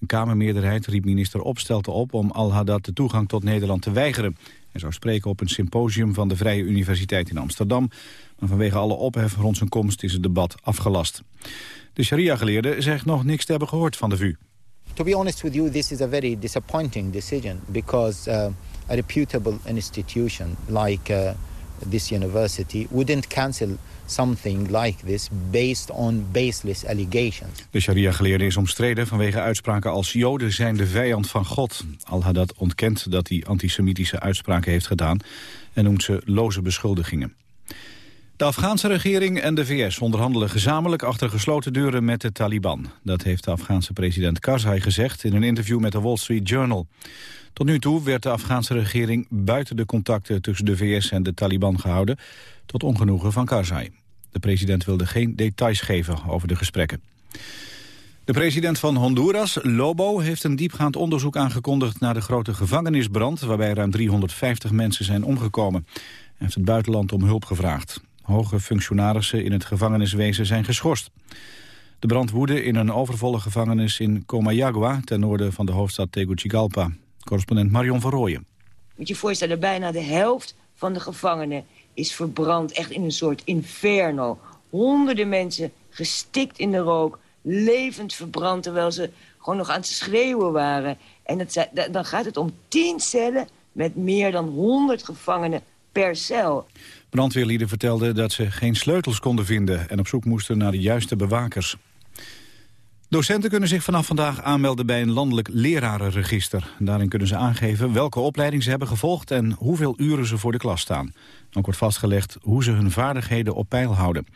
Een Kamermeerderheid riep minister Opstelten op om al-Haddad de toegang tot Nederland te weigeren. Hij zou spreken op een symposium van de Vrije Universiteit in Amsterdam. Maar vanwege alle ophef rond zijn komst is het debat afgelast. De sharia-geleerde zegt nog niks te hebben gehoord van de VU. To be honest with you, this is a very disappointing decision because uh, a reputable institution like uh, this university wouldn't cancel something like this based on baseless allegations. De sharia-geleerde is omstreden vanwege uitspraken als Joden zijn de vijand van God. Al-Haddad ontkent dat hij antisemitische uitspraken heeft gedaan en noemt ze loze beschuldigingen. De Afghaanse regering en de VS onderhandelen gezamenlijk achter gesloten deuren met de Taliban. Dat heeft de Afghaanse president Karzai gezegd in een interview met de Wall Street Journal. Tot nu toe werd de Afghaanse regering buiten de contacten tussen de VS en de Taliban gehouden, tot ongenoegen van Karzai. De president wilde geen details geven over de gesprekken. De president van Honduras, Lobo, heeft een diepgaand onderzoek aangekondigd naar de grote gevangenisbrand waarbij ruim 350 mensen zijn omgekomen. Hij heeft het buitenland om hulp gevraagd. Hoge functionarissen in het gevangeniswezen zijn geschorst. De brand woedde in een overvolle gevangenis in Comayagua... ten noorden van de hoofdstad Tegucigalpa. Correspondent Marion van Rooyen. Moet je voorstellen, bijna de helft van de gevangenen is verbrand. Echt in een soort inferno. Honderden mensen gestikt in de rook, levend verbrand... terwijl ze gewoon nog aan het schreeuwen waren. En dat, dan gaat het om tien cellen met meer dan 100 gevangenen per cel. Brandweerlieden vertelden dat ze geen sleutels konden vinden... en op zoek moesten naar de juiste bewakers. Docenten kunnen zich vanaf vandaag aanmelden bij een landelijk lerarenregister. Daarin kunnen ze aangeven welke opleiding ze hebben gevolgd... en hoeveel uren ze voor de klas staan. Ook wordt vastgelegd hoe ze hun vaardigheden op peil houden.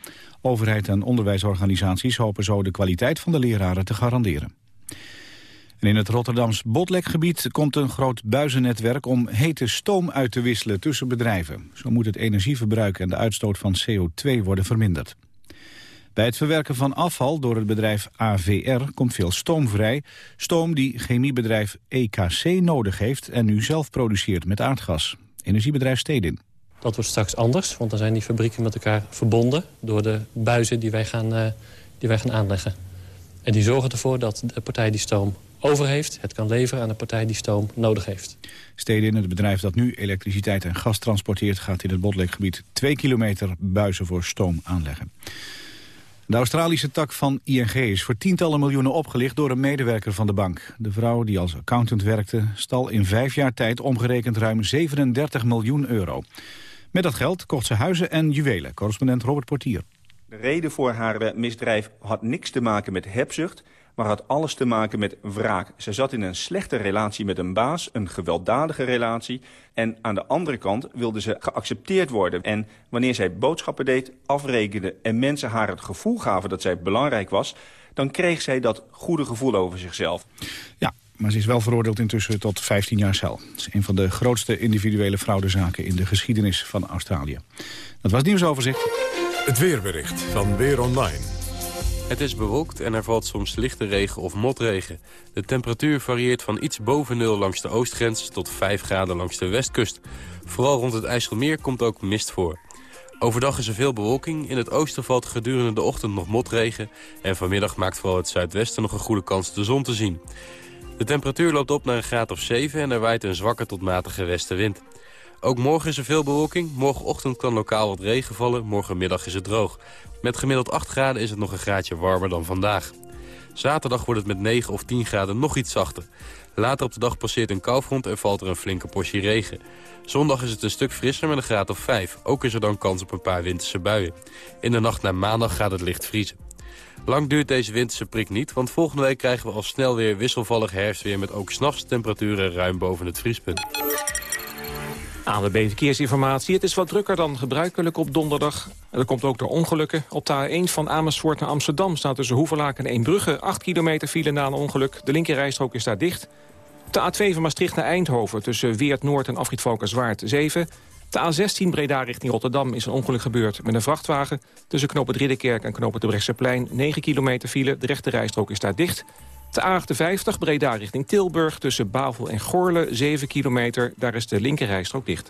Overheid en onderwijsorganisaties hopen zo de kwaliteit van de leraren te garanderen. En in het Rotterdams Botlekgebied komt een groot buizennetwerk om hete stoom uit te wisselen tussen bedrijven. Zo moet het energieverbruik en de uitstoot van CO2 worden verminderd. Bij het verwerken van afval door het bedrijf AVR komt veel stoom vrij. Stoom die chemiebedrijf EKC nodig heeft en nu zelf produceert met aardgas. Energiebedrijf Stedin. Dat wordt straks anders, want dan zijn die fabrieken met elkaar verbonden... door de buizen die wij gaan, uh, die wij gaan aanleggen. En die zorgen ervoor dat de partij die stoom over heeft... het kan leveren aan de partij die stoom nodig heeft. Stedin, het bedrijf dat nu elektriciteit en gas transporteert... gaat in het Botlekgebied twee kilometer buizen voor stoom aanleggen. De Australische tak van ING is voor tientallen miljoenen opgelicht door een medewerker van de bank. De vrouw die als accountant werkte stal in vijf jaar tijd omgerekend ruim 37 miljoen euro. Met dat geld kocht ze huizen en juwelen, correspondent Robert Portier. De reden voor haar eh, misdrijf had niks te maken met hebzucht maar had alles te maken met wraak. Ze zat in een slechte relatie met een baas, een gewelddadige relatie. En aan de andere kant wilde ze geaccepteerd worden. En wanneer zij boodschappen deed, afrekende en mensen haar het gevoel gaven dat zij belangrijk was... dan kreeg zij dat goede gevoel over zichzelf. Ja, maar ze is wel veroordeeld intussen tot 15 jaar cel. Het is een van de grootste individuele fraudezaken in de geschiedenis van Australië. Dat was het nieuwsoverzicht. Het weerbericht van Weer Online. Het is bewolkt en er valt soms lichte regen of motregen. De temperatuur varieert van iets boven nul langs de oostgrens... tot 5 graden langs de westkust. Vooral rond het IJsselmeer komt ook mist voor. Overdag is er veel bewolking. In het oosten valt gedurende de ochtend nog motregen... en vanmiddag maakt vooral het zuidwesten nog een goede kans de zon te zien. De temperatuur loopt op naar een graad of 7 en er waait een zwakke tot matige westenwind. Ook morgen is er veel bewolking. Morgenochtend kan lokaal wat regen vallen. Morgenmiddag is het droog. Met gemiddeld 8 graden is het nog een graadje warmer dan vandaag. Zaterdag wordt het met 9 of 10 graden nog iets zachter. Later op de dag passeert een koufront en valt er een flinke portie regen. Zondag is het een stuk frisser met een graad of 5. Ook is er dan kans op een paar winterse buien. In de nacht naar maandag gaat het licht vriezen. Lang duurt deze winterse prik niet, want volgende week krijgen we al snel weer wisselvallig herfstweer... met ook s'nachts temperaturen ruim boven het vriespunt. ANWB Verkeersinformatie. Het is wat drukker dan gebruikelijk op donderdag. Er komt ook door ongelukken. Op de A1 van Amersfoort naar Amsterdam staat tussen Hoevelaken en Eembrugge... 8 kilometer file na een ongeluk. De linkerrijstrook is daar dicht. De A2 van Maastricht naar Eindhoven tussen Weert Noord en Afrit 7. De A16 Breda richting Rotterdam is een ongeluk gebeurd met een vrachtwagen. Tussen knopen Ridderkerk en knopen de Brechtseplein 9 kilometer file. De rechterrijstrook is daar dicht. De A58 Breda richting Tilburg tussen Bavel en Gorle 7 kilometer. Daar is de linkerrijstrook dicht.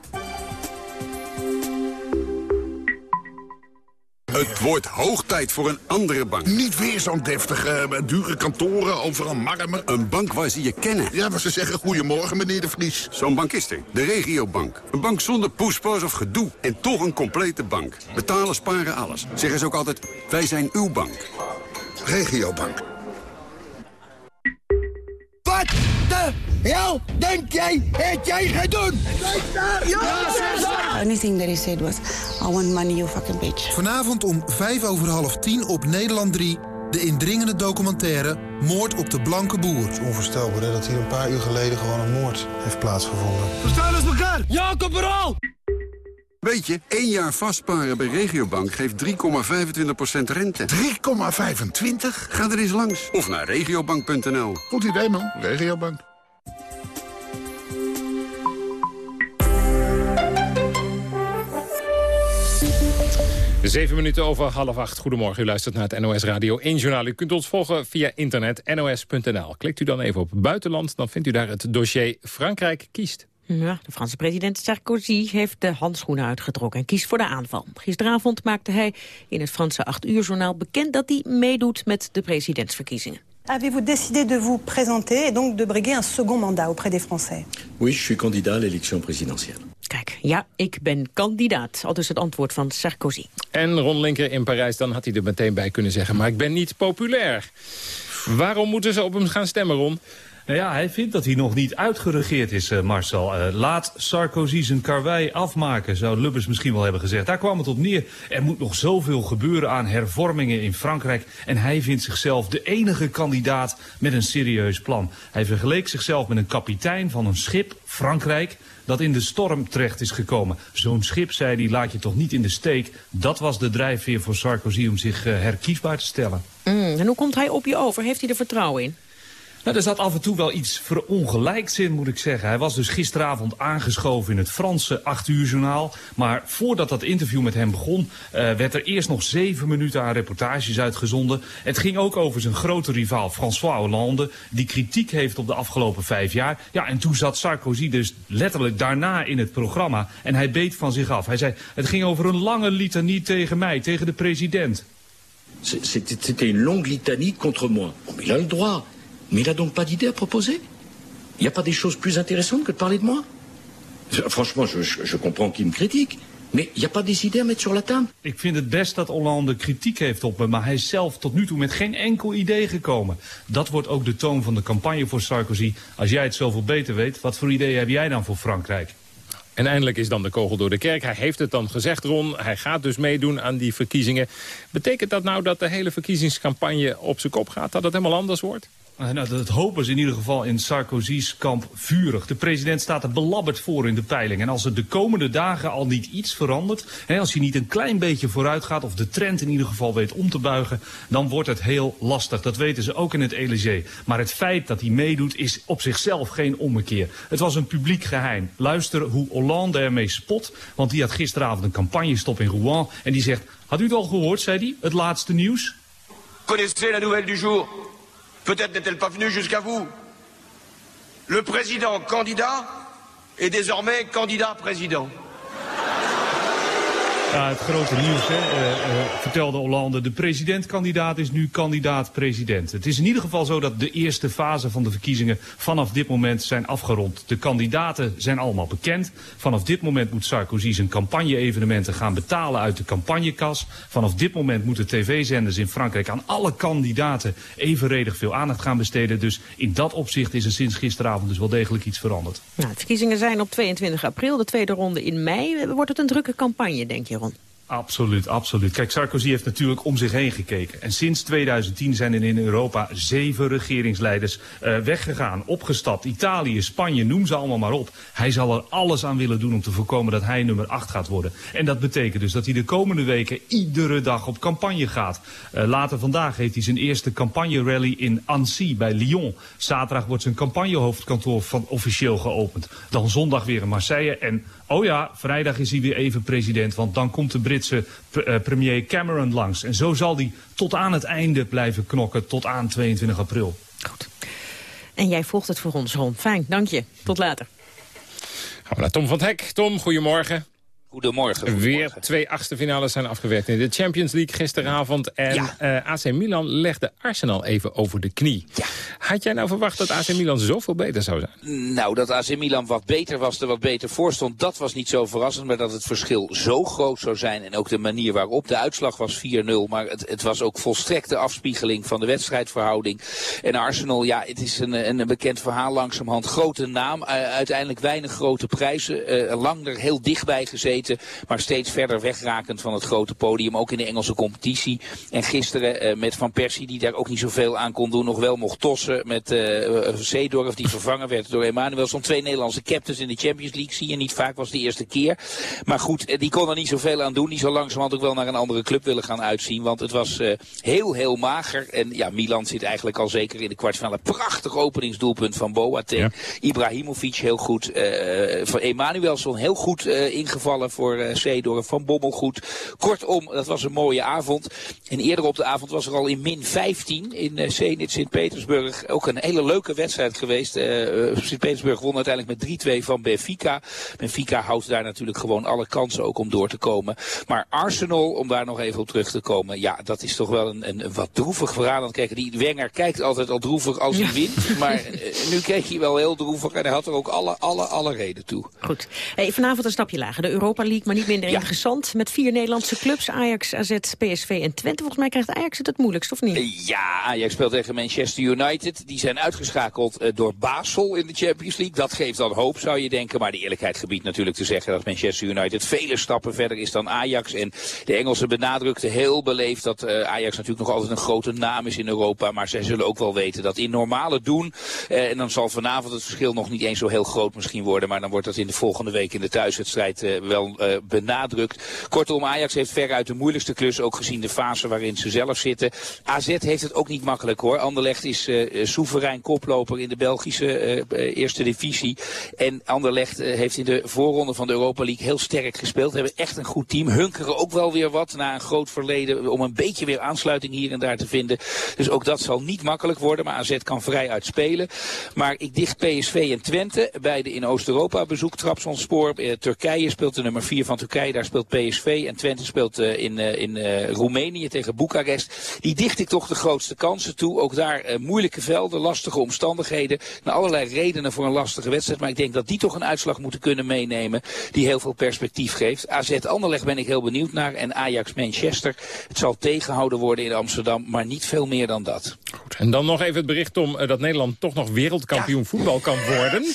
Het wordt hoog tijd voor een andere bank. Niet weer zo'n deftige, dure kantoren, overal marmer. Een bank waar ze je kennen. Ja, waar ze zeggen goedemorgen, meneer de Vries. Zo'n bank is er. De regiobank. Een bank zonder poespas of gedoe. En toch een complete bank. Betalen, sparen, alles. Zeggen ze ook altijd, wij zijn uw bank. Regiobank. Wat de hel denk jij dat jij gaat doen? Anything that he said was, I want money, you fucking bitch. Vanavond om vijf over half tien op Nederland 3... de indringende documentaire Moord op de Blanke Boer. Het is onvoorstelbaar hè, dat hier een paar uur geleden gewoon een moord heeft plaatsgevonden. We staan eens elkaar! Jacob vooral! Weet je, één jaar vastparen bij Regiobank geeft 3,25% rente. 3,25? Ga er eens langs. Of naar regiobank.nl. Goed idee, man. Regiobank. Zeven minuten over half acht. Goedemorgen, u luistert naar het NOS Radio 1 Journaal. U kunt ons volgen via internet, nos.nl. Klikt u dan even op buitenland, dan vindt u daar het dossier Frankrijk kiest. Ja, de Franse president Sarkozy heeft de handschoenen uitgetrokken en kiest voor de aanval. Gisteravond maakte hij in het Franse 8 uur journaal bekend dat hij meedoet met de presidentsverkiezingen. Avez-vous décidé de vous présenter et donc de briguer un second mandat auprès des Français Oui, je suis candidat à l'élection présidentielle. Kijk, ja, ik ben kandidaat. Al dus het antwoord van Sarkozy. En Ron Linker in Parijs, dan had hij er meteen bij kunnen zeggen... maar ik ben niet populair. Waarom moeten ze op hem gaan stemmen, Ron? Nou ja, hij vindt dat hij nog niet uitgeregeerd is, uh, Marcel. Uh, laat Sarkozy zijn karwei afmaken, zou Lubbers misschien wel hebben gezegd. Daar kwam het op neer. Er moet nog zoveel gebeuren aan hervormingen in Frankrijk. En hij vindt zichzelf de enige kandidaat met een serieus plan. Hij vergeleek zichzelf met een kapitein van een schip, Frankrijk dat in de storm terecht is gekomen. Zo'n schip, zei hij, laat je toch niet in de steek. Dat was de drijfveer voor Sarkozy om zich uh, herkiesbaar te stellen. Mm, en hoe komt hij op je over? Heeft hij er vertrouwen in? Nou, er zat af en toe wel iets verongelijks in, moet ik zeggen. Hij was dus gisteravond aangeschoven in het Franse 8 uur journaal. Maar voordat dat interview met hem begon, uh, werd er eerst nog zeven minuten aan reportages uitgezonden. Het ging ook over zijn grote rivaal François Hollande, die kritiek heeft op de afgelopen vijf jaar. Ja, en toen zat Sarkozy dus letterlijk daarna in het programma en hij beet van zich af. Hij zei, het ging over een lange litanie tegen mij, tegen de president. C'était une longue litanie contre moi. Bon, il a le droit. Mais il n'a donc pas d'idée à proposer Il n'y a pas des choses plus intéressantes que de parler de moi Franchement, je, je, je comprends qu'il me critique. Mais il n'y a pas des idées à mettre sur la table. Ik vind het best dat Hollande kritiek heeft op me, maar hij is zelf tot nu toe met geen enkel idee gekomen. Dat wordt ook de toon van de campagne voor Sarkozy. Als jij het zoveel beter weet, wat voor ideeën heb jij dan voor Frankrijk? En eindelijk is dan de kogel door de kerk. Hij heeft het dan gezegd, Ron. Hij gaat dus meedoen aan die verkiezingen. Betekent dat nou dat de hele verkiezingscampagne op zijn kop gaat? Dat het helemaal anders wordt? Uh, nou, dat hopen ze in ieder geval in Sarkozy's kamp vurig. De president staat er belabberd voor in de peiling. En als er de komende dagen al niet iets verandert... Hè, als hij niet een klein beetje vooruit gaat... of de trend in ieder geval weet om te buigen... dan wordt het heel lastig. Dat weten ze ook in het Elysée. Maar het feit dat hij meedoet is op zichzelf geen ommekeer. Het was een publiek geheim. Luister hoe Hollande ermee spot. Want die had gisteravond een campagnestop in Rouen. En die zegt, had u het al gehoord, zei hij, het laatste nieuws? Connaissez la nouvelle du jour Peut-être n'est-elle pas venue jusqu'à vous. Le président candidat est désormais candidat président. Het grote nieuws, hè, uh, uh, vertelde Hollande. De presidentkandidaat is nu kandidaat-president. Het is in ieder geval zo dat de eerste fase van de verkiezingen vanaf dit moment zijn afgerond. De kandidaten zijn allemaal bekend. Vanaf dit moment moet Sarkozy zijn campagne-evenementen gaan betalen uit de campagnekas. Vanaf dit moment moeten tv-zenders in Frankrijk aan alle kandidaten evenredig veel aandacht gaan besteden. Dus in dat opzicht is er sinds gisteravond dus wel degelijk iets veranderd. Nou, de verkiezingen zijn op 22 april, de tweede ronde in mei. Wordt het een drukke campagne, denk je, Absoluut, absoluut. Kijk, Sarkozy heeft natuurlijk om zich heen gekeken. En sinds 2010 zijn er in Europa zeven regeringsleiders uh, weggegaan, opgestapt. Italië, Spanje, noem ze allemaal maar op. Hij zal er alles aan willen doen om te voorkomen dat hij nummer 8 gaat worden. En dat betekent dus dat hij de komende weken iedere dag op campagne gaat. Uh, later vandaag heeft hij zijn eerste campagne-rally in Annecy bij Lyon. Zaterdag wordt zijn campagnehoofdkantoor van officieel geopend. Dan zondag weer in Marseille. En oh ja, vrijdag is hij weer even president, want dan komt de Britse uh, premier Cameron langs. En zo zal hij tot aan het einde blijven knokken, tot aan 22 april. Goed. En jij volgt het voor ons, Ron. Fijn, dank je. Tot later. Gaan we naar Tom van het Hek. Tom, goedemorgen. Goedemorgen. Weer twee achtste finales zijn afgewerkt in de Champions League gisteravond. En ja. uh, AC Milan legde Arsenal even over de knie. Ja. Had jij nou verwacht dat AC Milan zoveel beter zou zijn? Nou, dat AC Milan wat beter was, er wat beter voor stond, dat was niet zo verrassend. Maar dat het verschil zo groot zou zijn en ook de manier waarop de uitslag was 4-0. Maar het, het, was ook volstrekte afspiegeling van de wedstrijdverhouding. En Arsenal, ja, het is een, een bekend verhaal langzamerhand. Grote naam, uh, uiteindelijk weinig grote prijzen. Uh, lang er heel dichtbij gezeten. Maar steeds verder wegrakend van het grote podium. Ook in de Engelse competitie. En gisteren uh, met Van Persie, die daar ook niet zoveel aan kon doen. Nog wel mocht tossen met uh, Zeedorf, die vervangen werd door Emmanuel. Zo'n twee Nederlandse captains in de Champions League. Zie je niet vaak, was de eerste keer. Maar goed, die kon er niet zoveel aan doen. Die zou langzamerhand ook wel naar een andere club willen gaan uitzien. Want het was uh, heel, heel mager. En ja, Milan zit eigenlijk al zeker in de kwartfinale. Prachtig openingsdoelpunt van Boateng. Ja. Ibrahimovic heel goed. van Emanuelson heel goed ingevallen voor uh, van Bommel goed. Kortom, dat was een mooie avond. En eerder op de avond was er al in min 15 in uh, Zenit Sint-Petersburg ook een hele leuke wedstrijd geweest. Uh, Sint-Petersburg won uiteindelijk met 3-2 van Benfica. Benfica houdt daar natuurlijk gewoon alle kansen ook om door te komen. Maar Arsenal, om daar nog even op terug te komen, ja, dat is toch wel een, een, een wat droevig verhaal aan het kijken. Die Wenger kijkt altijd al droevig als hij wint. Maar nu keek hij wel heel droevig en hij had er ook alle, alle, alle reden toe. Goed. Hey, vanavond een stapje lager. De Europa League, maar niet minder ja. interessant. Met vier Nederlandse clubs, Ajax, AZ, PSV en Twente. Volgens mij krijgt Ajax het het moeilijkst, of niet? Ja, Ajax speelt tegen Manchester United. Die zijn uitgeschakeld uh, door Basel in de Champions League. Dat geeft dan hoop, zou je denken. Maar de eerlijkheid gebiedt natuurlijk te zeggen dat Manchester United vele stappen verder is dan Ajax. En de Engelsen benadrukten heel beleefd dat uh, Ajax natuurlijk nog altijd een grote naam is in Europa. Maar zij zullen ook wel weten dat in normale doen. Uh, en dan zal vanavond het verschil nog niet eens zo heel groot misschien worden. Maar dan wordt dat in de volgende week in de thuiswedstrijd wel uh, benadrukt. Kortom, Ajax heeft veruit de moeilijkste klus, ook gezien de fase waarin ze zelf zitten. AZ heeft het ook niet makkelijk hoor. Anderlecht is uh, soeverein koploper in de Belgische eerste divisie. En Anderlecht heeft in de voorronde van de Europa League heel sterk gespeeld. Hebben echt een goed team. Hunkeren ook wel weer wat na een groot verleden om een beetje weer aansluiting hier en daar te vinden. Dus ook dat zal niet makkelijk worden. Maar AZ kan vrij uitspelen. Maar ik dicht PSV en Twente. Beide in Oost-Europa bezoek. Trabzonspor. Turkije speelt de nummer nummer 4 van Turkije. Daar speelt PSV. En Twente speelt in, in Roemenië tegen Boekarest. Die dicht ik toch de grootste kansen toe. Ook daar moeilijke velden, lastige omstandigheden. Naar allerlei redenen voor een lastige wedstrijd. Maar ik denk dat die toch een uitslag moeten kunnen meenemen. Die heel veel perspectief geeft. AZ Anderlecht ben ik heel benieuwd naar. En Ajax Manchester. Het zal tegenhouden worden in Amsterdam. Maar niet veel meer dan dat. Goed. En dan nog even het bericht om dat Nederland toch nog wereldkampioen voetbal kan worden. <laughs>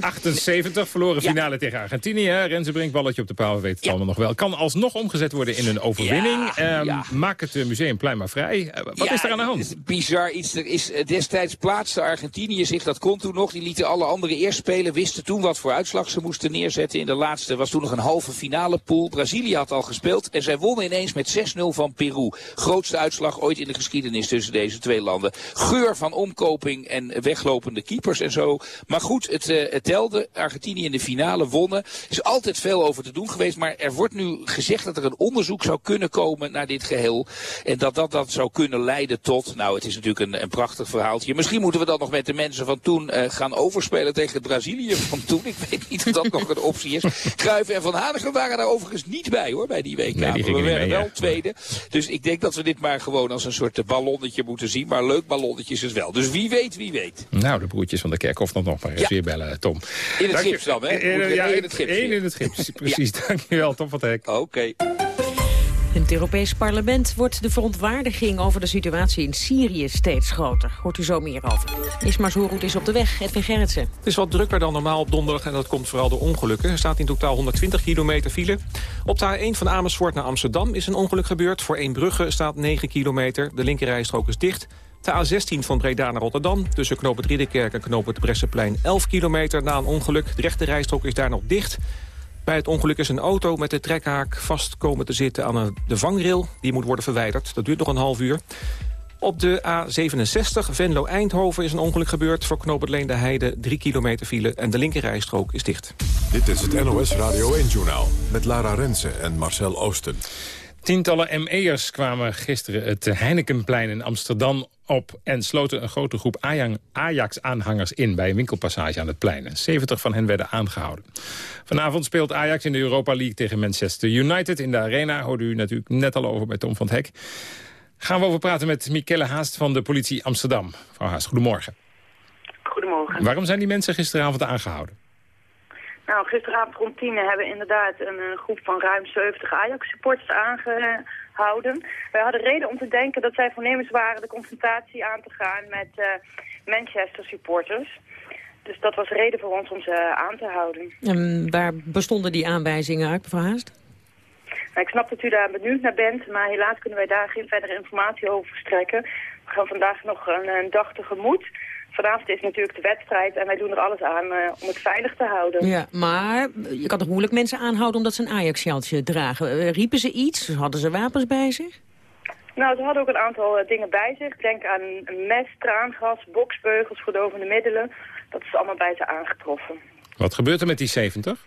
78 verloren finale tegen Argentinië. Renze Brink, balletje op de paal, weet het allemaal nog wel. Kan alsnog omgezet worden in een overwinning. Ehm, maak het museumplein maar vrij. Eh, wat is er aan de hand? bizar iets. Er is, eh, destijds plaatste Argentinië zich, dat kon toen nog. Die lieten alle anderen eerst spelen. Wisten toen wat voor uitslag ze moesten neerzetten. In de laatste was toen nog een halve finale pool. Brazilië had al gespeeld. En zij wonnen ineens met 6-0 van Peru. Grootste uitslag ooit in de geschiedenis tussen deze twee landen. Geur van omkoping en weglopende keepers en zo. Maar goed, het, uh, het telde. Argentinië in de finale wonnen. is altijd veel over te doen geweest. Maar er wordt nu gezegd dat er een onderzoek zou kunnen komen naar dit geheel. En dat dat, dat zou kunnen leiden tot... Nou, het is natuurlijk een, een prachtig verhaaltje. Misschien moeten we dan nog met de mensen van toen uh, gaan overspelen tegen het Brazilië van toen. Ik weet niet of dat nog een optie is. Kruijff en Van Hanegem waren daar overigens niet bij hoor, bij die WK. Nee, die we werden mee, wel tweede. Dus ik denk dat we dit maar gewoon als een soort ballonnetje moeten zien. Maar leuk ballonnetje is het wel. Dus wie weet, wie weet. Nou, de broertjes van de Kerkhof nog, nog maar eens ja. weer bellen, Tom. In het gips dan, hè? In. Eén in het gips, precies. Ja. <laughs> Dankjewel, Tom van het Hek. Oké. Okay. In het Europees Parlement wordt de verontwaardiging over de situatie in Syrië steeds groter. Hoort u zo meer over. Ismar Zoroet is op de weg, Edwin Gerritsen. Het is wat drukker dan normaal op donderdag en dat komt vooral door ongelukken. Er staat in totaal 120 kilometer file. Op de A1 van Amersfoort naar Amsterdam is een ongeluk gebeurd. Voor Eembrugge staat 9 kilometer. De linkerrijstrook is dicht. De A16 van Breda naar Rotterdam. Tussen knopen Ridderkerk en het Bresseplein 11 kilometer na een ongeluk. De rechte rijstrook is daar nog dicht. Bij het ongeluk is een auto met de trekhaak vast komen te zitten aan de vangrail. Die moet worden verwijderd. Dat duurt nog een half uur. Op de A67 Venlo-Eindhoven is een ongeluk gebeurd. Voor knoop het Leende Heide 3 kilometer file en de linkerrijstrook is dicht. Dit is het NOS Radio 1-journaal met Lara Rensen en Marcel Oosten. Tientallen ME'ers kwamen gisteren het Heinekenplein in Amsterdam op... en sloten een grote groep Ajax-aanhangers in bij een winkelpassage aan het plein. 70 van hen werden aangehouden. Vanavond speelt Ajax in de Europa League tegen Manchester United. In de arena hoorde u natuurlijk net al over bij Tom van het Hek. Gaan we over praten met Michelle Haast van de politie Amsterdam. Mevrouw Haast, goedemorgen. Goedemorgen. Waarom zijn die mensen gisteravond aangehouden? Nou, gisteravond rond tien hebben we inderdaad een, een groep van ruim 70 Ajax-supporters aangehouden. Wij hadden reden om te denken dat zij voornemens waren de confrontatie aan te gaan met uh, Manchester-supporters. Dus dat was reden voor ons om ze aan te houden. En waar bestonden die aanwijzingen uit, mevrouw Haast? Nou, ik snap dat u daar benieuwd naar bent, maar helaas kunnen wij daar geen verdere informatie over verstrekken. We gaan vandaag nog een, een dag tegemoet. Vanavond is natuurlijk de wedstrijd en wij doen er alles aan uh, om het veilig te houden. Ja, maar je kan toch moeilijk mensen aanhouden omdat ze een Ajax-sjaaltje dragen? Uh, riepen ze iets? Hadden ze wapens bij zich? Nou, ze hadden ook een aantal uh, dingen bij zich. Denk aan een mes, traangas, boksbeugels, verdovende middelen. Dat is allemaal bij ze aangetroffen. Wat gebeurt er met die 70?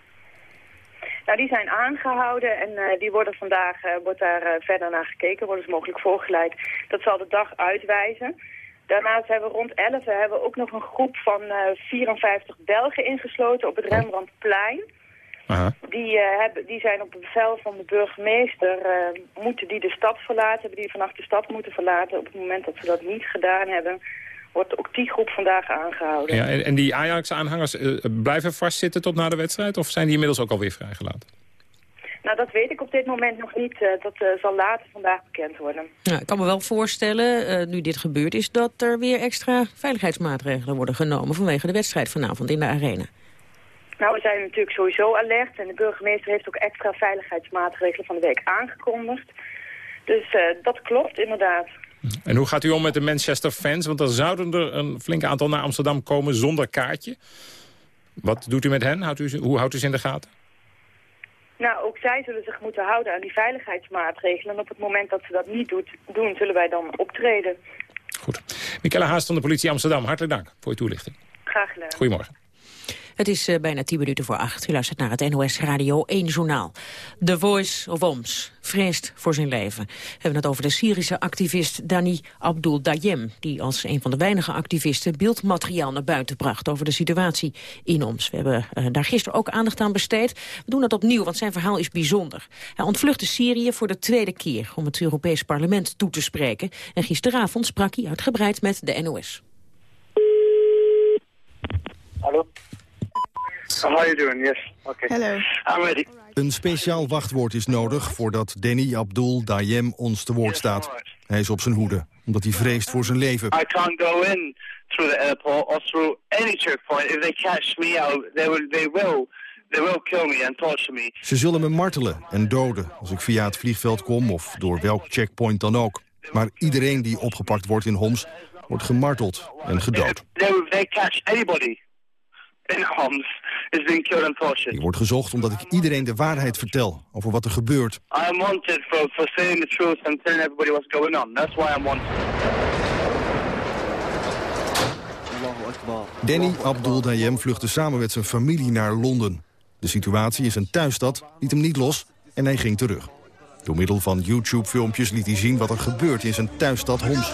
Nou, die zijn aangehouden en uh, die worden vandaag, uh, wordt daar uh, verder naar gekeken, worden ze mogelijk voorgeleid. Dat zal de dag uitwijzen. Daarnaast hebben we rond 11 hebben we ook nog een groep van 54 Belgen ingesloten op het Rembrandtplein. Aha. Die, hebben, die zijn op bevel van de burgemeester, moeten die de stad verlaten, hebben die vanaf de stad moeten verlaten. Op het moment dat ze dat niet gedaan hebben, wordt ook die groep vandaag aangehouden. Ja, en, en die Ajax-aanhangers uh, blijven vastzitten tot na de wedstrijd? Of zijn die inmiddels ook alweer vrijgelaten? Nou, dat weet ik op dit moment nog niet. Uh, dat uh, zal later vandaag bekend worden. Ja, ik kan me wel voorstellen, nu dit gebeurd is... dat er weer extra veiligheidsmaatregelen worden genomen... vanwege de wedstrijd vanavond in de arena. Nou, we zijn natuurlijk sowieso alert. En de burgemeester heeft ook extra veiligheidsmaatregelen van de week aangekondigd. Dus dat klopt inderdaad. En hoe gaat u om met de Manchester fans? Want er zouden er een flink aantal naar Amsterdam komen zonder kaartje. Wat doet u met hen? Houdt u, hoe houdt u ze in de gaten? Nou, ook zij zullen zich moeten houden aan die veiligheidsmaatregelen. En op het moment dat ze dat niet doet, doen, zullen wij dan optreden. Goed. Michele Haast van de politie Amsterdam, hartelijk dank voor uw toelichting. Graag gedaan. Goedemorgen. Het is uh, bijna tien minuten voor acht. U luistert naar het NOS Radio 1 Journaal. The Voice of Oms vreest voor zijn leven. We hebben het over de Syrische activist Dani Abdul Dayem... die als een van de weinige activisten beeldmateriaal naar buiten bracht... over de situatie in Oms. We hebben uh, daar gisteren ook aandacht aan besteed. We doen dat opnieuw, want zijn verhaal is bijzonder. Hij ontvluchtte Syrië voor de tweede keer... om het Europees Parlement toe te spreken. En gisteravond sprak hij uitgebreid met de NOS. Hallo. How are you doing? Yes. Okay. Hello. I'm ready. Een speciaal wachtwoord is nodig voordat Denny Abdul Dayem ons te woord staat. Hij is op zijn hoede, omdat hij vreest voor zijn leven. I can't go in through the airport or through any checkpoint. If they catch me out, they will, they will, they will kill me and torture me. Ze zullen me martelen en doden als ik via het vliegveld kom of door welk checkpoint dan ook. Maar iedereen die opgepakt wordt in Homs wordt gemarteld en gedood. They, they catch anybody in Homs is being killed and tortured. Ik word gezocht omdat ik iedereen de waarheid vertel over wat er gebeurt. I am wanted for, for saying the truth and telling everybody what's going on. That's why I'm wanted. Danny Abdul Dayem vluchtte samen met zijn familie naar Londen. De situatie in zijn thuisstad liet hem niet los en hij ging terug. Door middel van YouTube-filmpjes liet hij zien wat er gebeurt in zijn thuisstad Homs.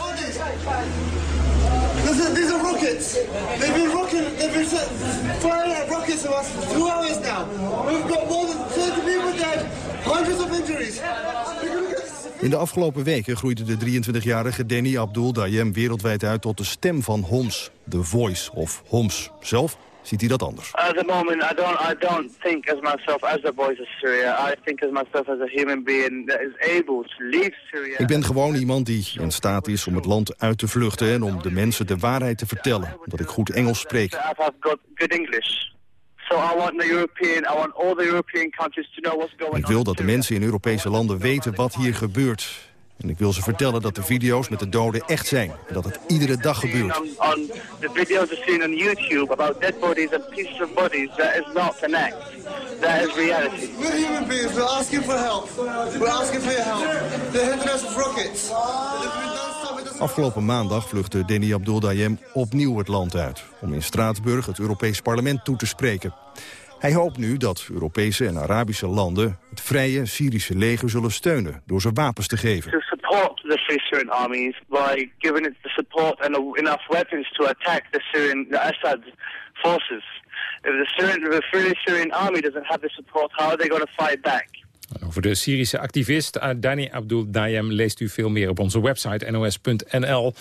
Firing at rockets of us for two hours now. We've got more than 30 people dead, hundreds of injuries. In de afgelopen weken groeide de 23-jarige Danny Abdul Dayem wereldwijd uit tot de stem van Homs, the voice of Homs. Zelf ziet hij dat anders. At the moment, I don't, I don't think as myself as the voice of Syria. I think as myself as a human being that is able to leave Syria. Ik ben gewoon iemand die in staat is om het land uit te vluchten... en om de mensen de waarheid te vertellen, omdat ik goed Engels spreek. I've got good English. Ik wil dat de mensen in Europese landen weten wat hier gebeurt. En ik wil ze vertellen dat de video's met de doden echt zijn. En dat het iedere dag gebeurt. On, the videos are seen on YouTube about dead bodies and pieces of bodies, that is not an act. That is reality. We're human beings, we're asking for help. We're asking for your help. They're hitting us with rockets. Afgelopen maandag vluchtte Denny Abdul Dayem opnieuw het land uit... om in Straatsburg het Europees Parlement toe te spreken. Hij hoopt nu dat Europese en Arabische landen het vrije Syrische leger zullen steunen door ze wapens te geven. Support the Free Syrian armies by giving it the support and enough weapons to attack the Syrian, the Assad forces. If the, Syrian, the Free Syrian army doesn't have the support, how are they going to fight back? Over de Syrische activist Dani Abdul Dayem leest u veel meer op onze website nos.nl.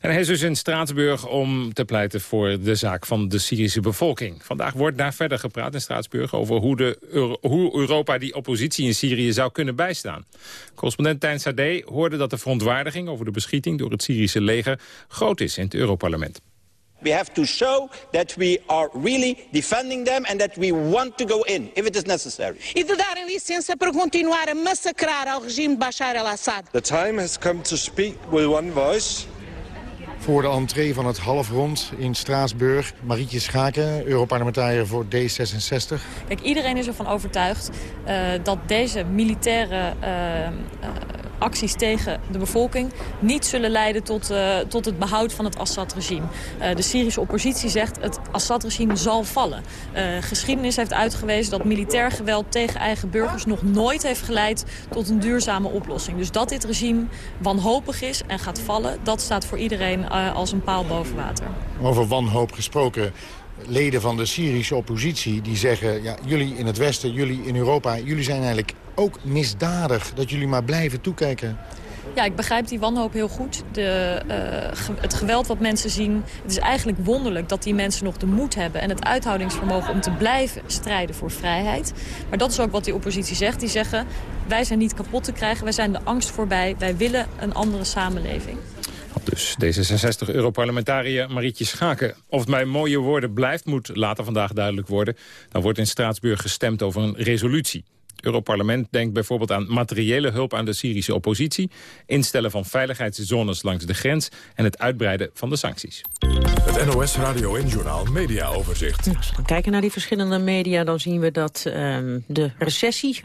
En hij is dus in Straatsburg om te pleiten voor de zaak van de Syrische bevolking. Vandaag wordt daar verder gepraat in Straatsburg over hoe, de, hoe Europa die oppositie in Syrië zou kunnen bijstaan. Correspondent Tijn Sade hoorde dat de verontwaardiging over de beschieting door het Syrische leger groot is in het Europarlement. We have to show that we are really defending them and that we want to go in, if it is necessary. E de darem licença para continuar a massacrar ao regime de Bashar al-Assad. The time has come to speak with one voice. Voor de entree van het halfrond in Straatsburg. Marietje Schaken, Europarlementariër voor D66. Kijk, iedereen is ervan overtuigd uh, dat deze militaire uh, uh, acties tegen de bevolking... niet zullen leiden tot, uh, tot het behoud van het Assad-regime. Uh, de Syrische oppositie zegt het Assad-regime zal vallen. Uh, geschiedenis heeft uitgewezen dat militair geweld tegen eigen burgers... nog nooit heeft geleid tot een duurzame oplossing. Dus dat dit regime wanhopig is en gaat vallen... dat staat voor iedereen als een paal boven water. Over wanhoop gesproken leden van de Syrische oppositie die zeggen... Ja, jullie in het Westen, jullie in Europa, jullie zijn eigenlijk ook misdadig. Dat jullie maar blijven toekijken. Ja, ik begrijp die wanhoop heel goed. De, uh, ge het geweld wat mensen zien. Het is eigenlijk wonderlijk dat die mensen nog de moed hebben... en het uithoudingsvermogen om te blijven strijden voor vrijheid. Maar dat is ook wat die oppositie zegt. Die zeggen, wij zijn niet kapot te krijgen, wij zijn de angst voorbij. Wij willen een andere samenleving. Dus D66-europarlementariër Marietje Schaken. Of het bij mooie woorden blijft, moet later vandaag duidelijk worden. Dan wordt in Straatsburg gestemd over een resolutie. Het Europarlement denkt bijvoorbeeld aan materiële hulp aan de Syrische oppositie... instellen van veiligheidszones langs de grens... en het uitbreiden van de sancties. Het NOS Radio en Journaal Media Overzicht. Als we kijken naar die verschillende media, dan zien we dat um, de recessie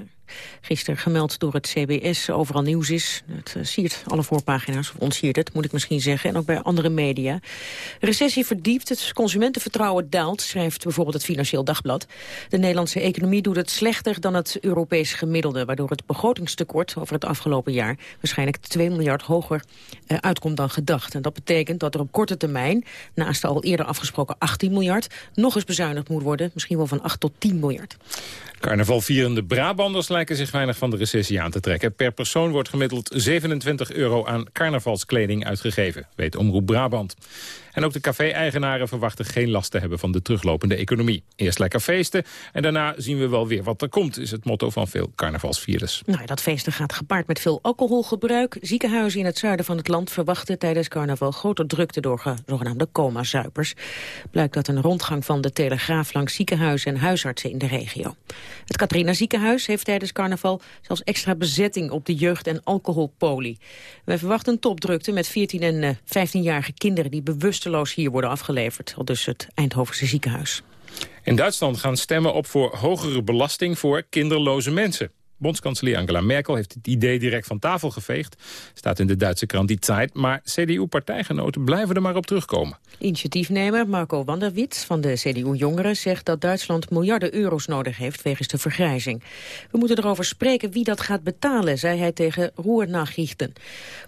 Gisteren gemeld door het CBS, overal nieuws is. Het uh, siert alle voorpagina's, of ontsiert het, moet ik misschien zeggen. En ook bij andere media. Recessie verdiept, het consumentenvertrouwen daalt, schrijft bijvoorbeeld het Financieel Dagblad. De Nederlandse economie doet het slechter dan het Europees gemiddelde, waardoor het begrotingstekort over het afgelopen jaar waarschijnlijk 2 miljard hoger uh, uitkomt dan gedacht. En dat betekent dat er op korte termijn, naast de al eerder afgesproken 18 miljard, nog eens bezuinigd moet worden, misschien wel van 8 tot 10 miljard. Carnavalvierende Brabanders lijken zich weinig van de recessie aan te trekken. Per persoon wordt gemiddeld 27 euro aan carnavalskleding uitgegeven, weet Omroep Brabant. En ook de café-eigenaren verwachten geen last te hebben van de teruglopende economie. Eerst lekker feesten en daarna zien we wel weer wat er komt, is het motto van veel carnavalsvierders. Nou, dat feesten gaat gepaard met veel alcoholgebruik. Ziekenhuizen in het zuiden van het land verwachten tijdens carnaval grote drukte door zogenaamde coma-zuipers. Blijkt uit een rondgang van de Telegraaf langs ziekenhuizen en huisartsen in de regio. Het Katrina ziekenhuis heeft tijdens carnaval zelfs extra bezetting op de jeugd- en alcoholpolie. Wij verwachten topdrukte met 14 en 15-jarige kinderen die hier worden afgeleverd. Al dus het Eindhovense ziekenhuis. In Duitsland gaan stemmen op voor hogere belasting voor kinderloze mensen. Bondskanselier Angela Merkel heeft het idee direct van tafel geveegd. Staat in de Duitse krant Die Zeit. Maar CDU-partijgenoten blijven er maar op terugkomen. Initiatiefnemer Marco Wanderwitz van de CDU-jongeren zegt dat Duitsland miljarden euro's nodig heeft wegens de vergrijzing. We moeten erover spreken wie dat gaat betalen, zei hij tegen Roernachrichten.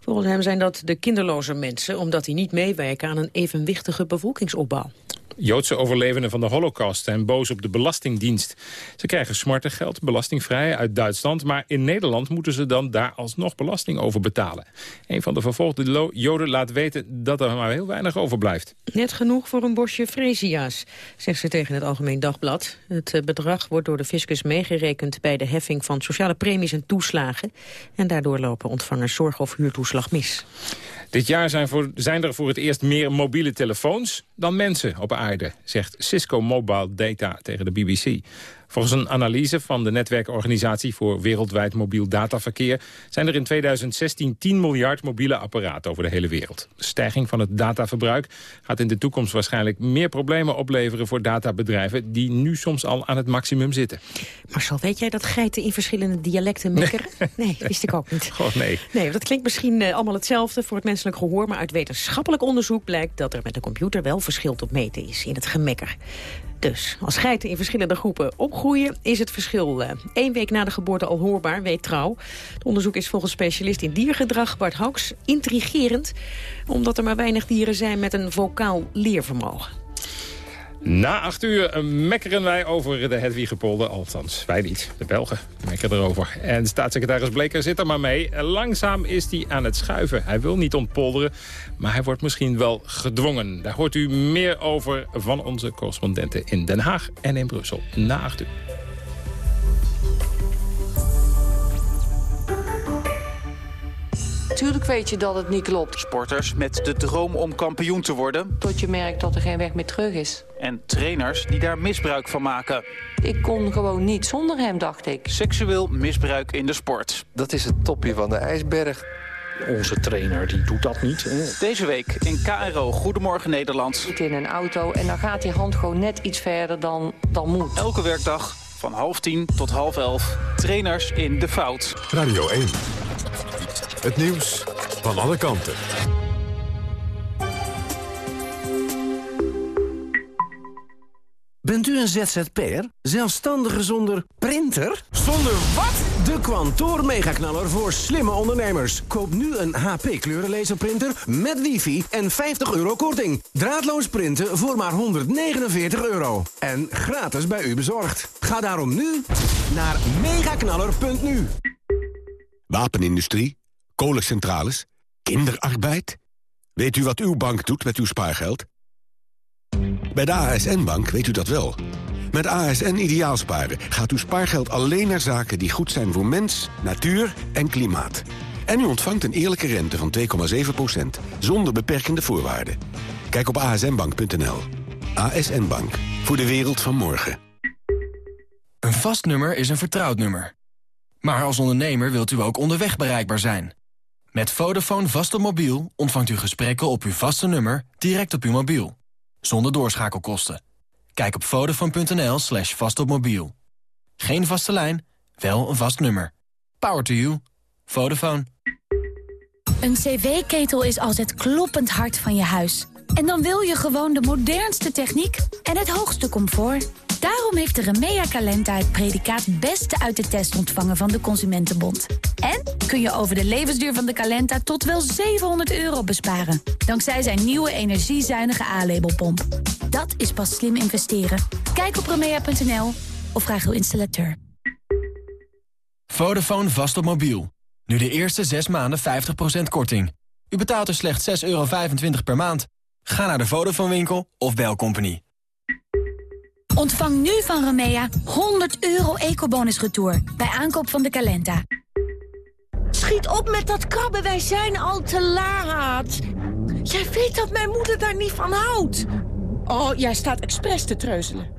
Volgens hem zijn dat de kinderloze mensen, omdat die niet meewerken aan een evenwichtige bevolkingsopbouw. Joodse overlevenden van de holocaust zijn boos op de Belastingdienst. Ze krijgen smartengeld, belastingvrij uit Duitsland... maar in Nederland moeten ze dan daar alsnog belasting over betalen. Een van de vervolgde Joden laat weten dat er maar heel weinig overblijft. Net genoeg voor een bosje freesia's, zegt ze tegen het Algemeen Dagblad. Het bedrag wordt door de fiscus meegerekend bij de heffing van sociale premies en toeslagen. En daardoor lopen ontvangers zorg- of huurtoeslag mis. Dit jaar zijn, voor, zijn, er voor het eerst meer mobiele telefoons dan mensen op aarde, zegt Cisco Mobile Data tegen de BBC. Volgens een analyse van de netwerkorganisatie voor wereldwijd mobiel dataverkeer... zijn er in 2016 10 miljard mobiele apparaten over de hele wereld. De stijging van het dataverbruik gaat in de toekomst waarschijnlijk meer problemen opleveren voor databedrijven... die nu soms al aan het maximum zitten. Marcel, weet jij dat geiten in verschillende dialecten mekkeren? Nee, <laughs> wist ik ook niet. Goh, nee. Nee, dat klinkt misschien uh, allemaal hetzelfde voor het menselijk gehoor... maar uit wetenschappelijk onderzoek blijkt dat er met de computer wel verschil tot meten is in het gemekker. Dus als geiten in verschillende groepen opgroeien... is het verschil uh, één week na de geboorte al hoorbaar, weet trouw. Het onderzoek is volgens specialist in diergedrag Bart Hauks intrigerend... omdat er maar weinig dieren zijn met een vocaal leervermogen. Na acht uur mekkeren wij over de Hedwigepolder. Althans, wij niet. De Belgen mekkeren erover. En staatssecretaris Bleker zit er maar mee. Langzaam is hij aan het schuiven. Hij wil niet ontpolderen, maar hij wordt misschien wel gedwongen. Daar hoort u meer over van onze correspondenten in Den Haag en in Brussel. Na acht uur. Tuurlijk weet je dat het niet klopt. Sporters met de droom om kampioen te worden. Tot je merkt dat er geen weg meer terug is. En trainers die daar misbruik van maken. Ik kon gewoon niet zonder hem, dacht ik. Seksueel misbruik in de sport. Dat is het topje van de ijsberg. Onze trainer die doet dat niet. Hè? Deze week in KRO Goedemorgen Nederland. Zit in een auto en dan gaat die hand gewoon net iets verder dan, dan moet. Elke werkdag van half tien tot half elf. Trainers in de fout. Radio 1. Het nieuws van alle kanten. Bent u een ZZP'er? Zelfstandige zonder printer? Zonder wat? De Kwantoor Megaknaller voor slimme ondernemers. Koop nu een HP kleurenlaserprinter met wifi en 50 euro korting. Draadloos printen voor maar 149 euro. En gratis bij u bezorgd. Ga daarom nu naar megaknaller.nu. Wapenindustrie, kolencentrales, kinderarbeid. Weet u wat uw bank doet met uw spaargeld? Bij de ASN-bank weet u dat wel. Met ASN Ideaalsparen gaat uw spaargeld alleen naar zaken die goed zijn voor mens, natuur en klimaat. En u ontvangt een eerlijke rente van 2,7%, zonder beperkende voorwaarden. Kijk op asnbank.nl. ASN Bank, voor de wereld van morgen. Een vast nummer is een vertrouwd nummer. Maar als ondernemer wilt u ook onderweg bereikbaar zijn. Met Vodafone vast op mobiel ontvangt u gesprekken op uw vaste nummer direct op uw mobiel zonder doorschakelkosten. Kijk op vodafone.nl slash vastopmobiel. Geen vaste lijn, Wel een vast nummer. Power to you. Vodafone. Een cv-ketel is als het kloppend hart van je huis. En dan wil je gewoon de modernste techniek en het hoogste comfort. Daarom heeft de Remea Calenta het predicaat Beste uit de test ontvangen van de Consumentenbond. En kun je over de levensduur van de Calenta tot wel 700 euro besparen. Dankzij zijn nieuwe energiezuinige A-labelpomp. Dat is pas slim investeren. Kijk op remea.nl of vraag uw installateur. Vodafone vast op mobiel. Nu de eerste 6 maanden 50% korting. U betaalt er slechts 6,25 euro per maand. Ga naar de Vodafone winkel of bel Company. Ontvang nu van Remea 100 euro ecobonus retour bij aankoop van de Calenta. Schiet op met dat krabben, wij zijn al te laat. Jij weet dat mijn moeder daar niet van houdt. Oh, jij staat expres te treuzelen.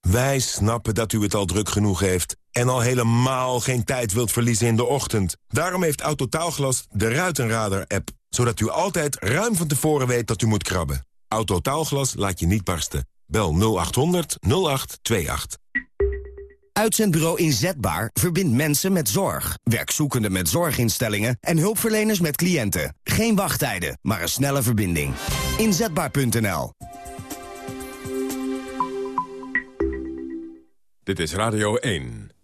Wij snappen dat u het al druk genoeg heeft... en al helemaal geen tijd wilt verliezen in de ochtend. Daarom heeft Autotaalglas de Ruitenradar-app... zodat u altijd ruim van tevoren weet dat u moet krabben. Autotaalglas laat je niet barsten. Bel 0800 0828. Uitzendbureau Inzetbaar verbindt mensen met zorg. Werkzoekenden met zorginstellingen en hulpverleners met cliënten. Geen wachttijden, maar een snelle verbinding. Inzetbaar.nl Dit is Radio 1.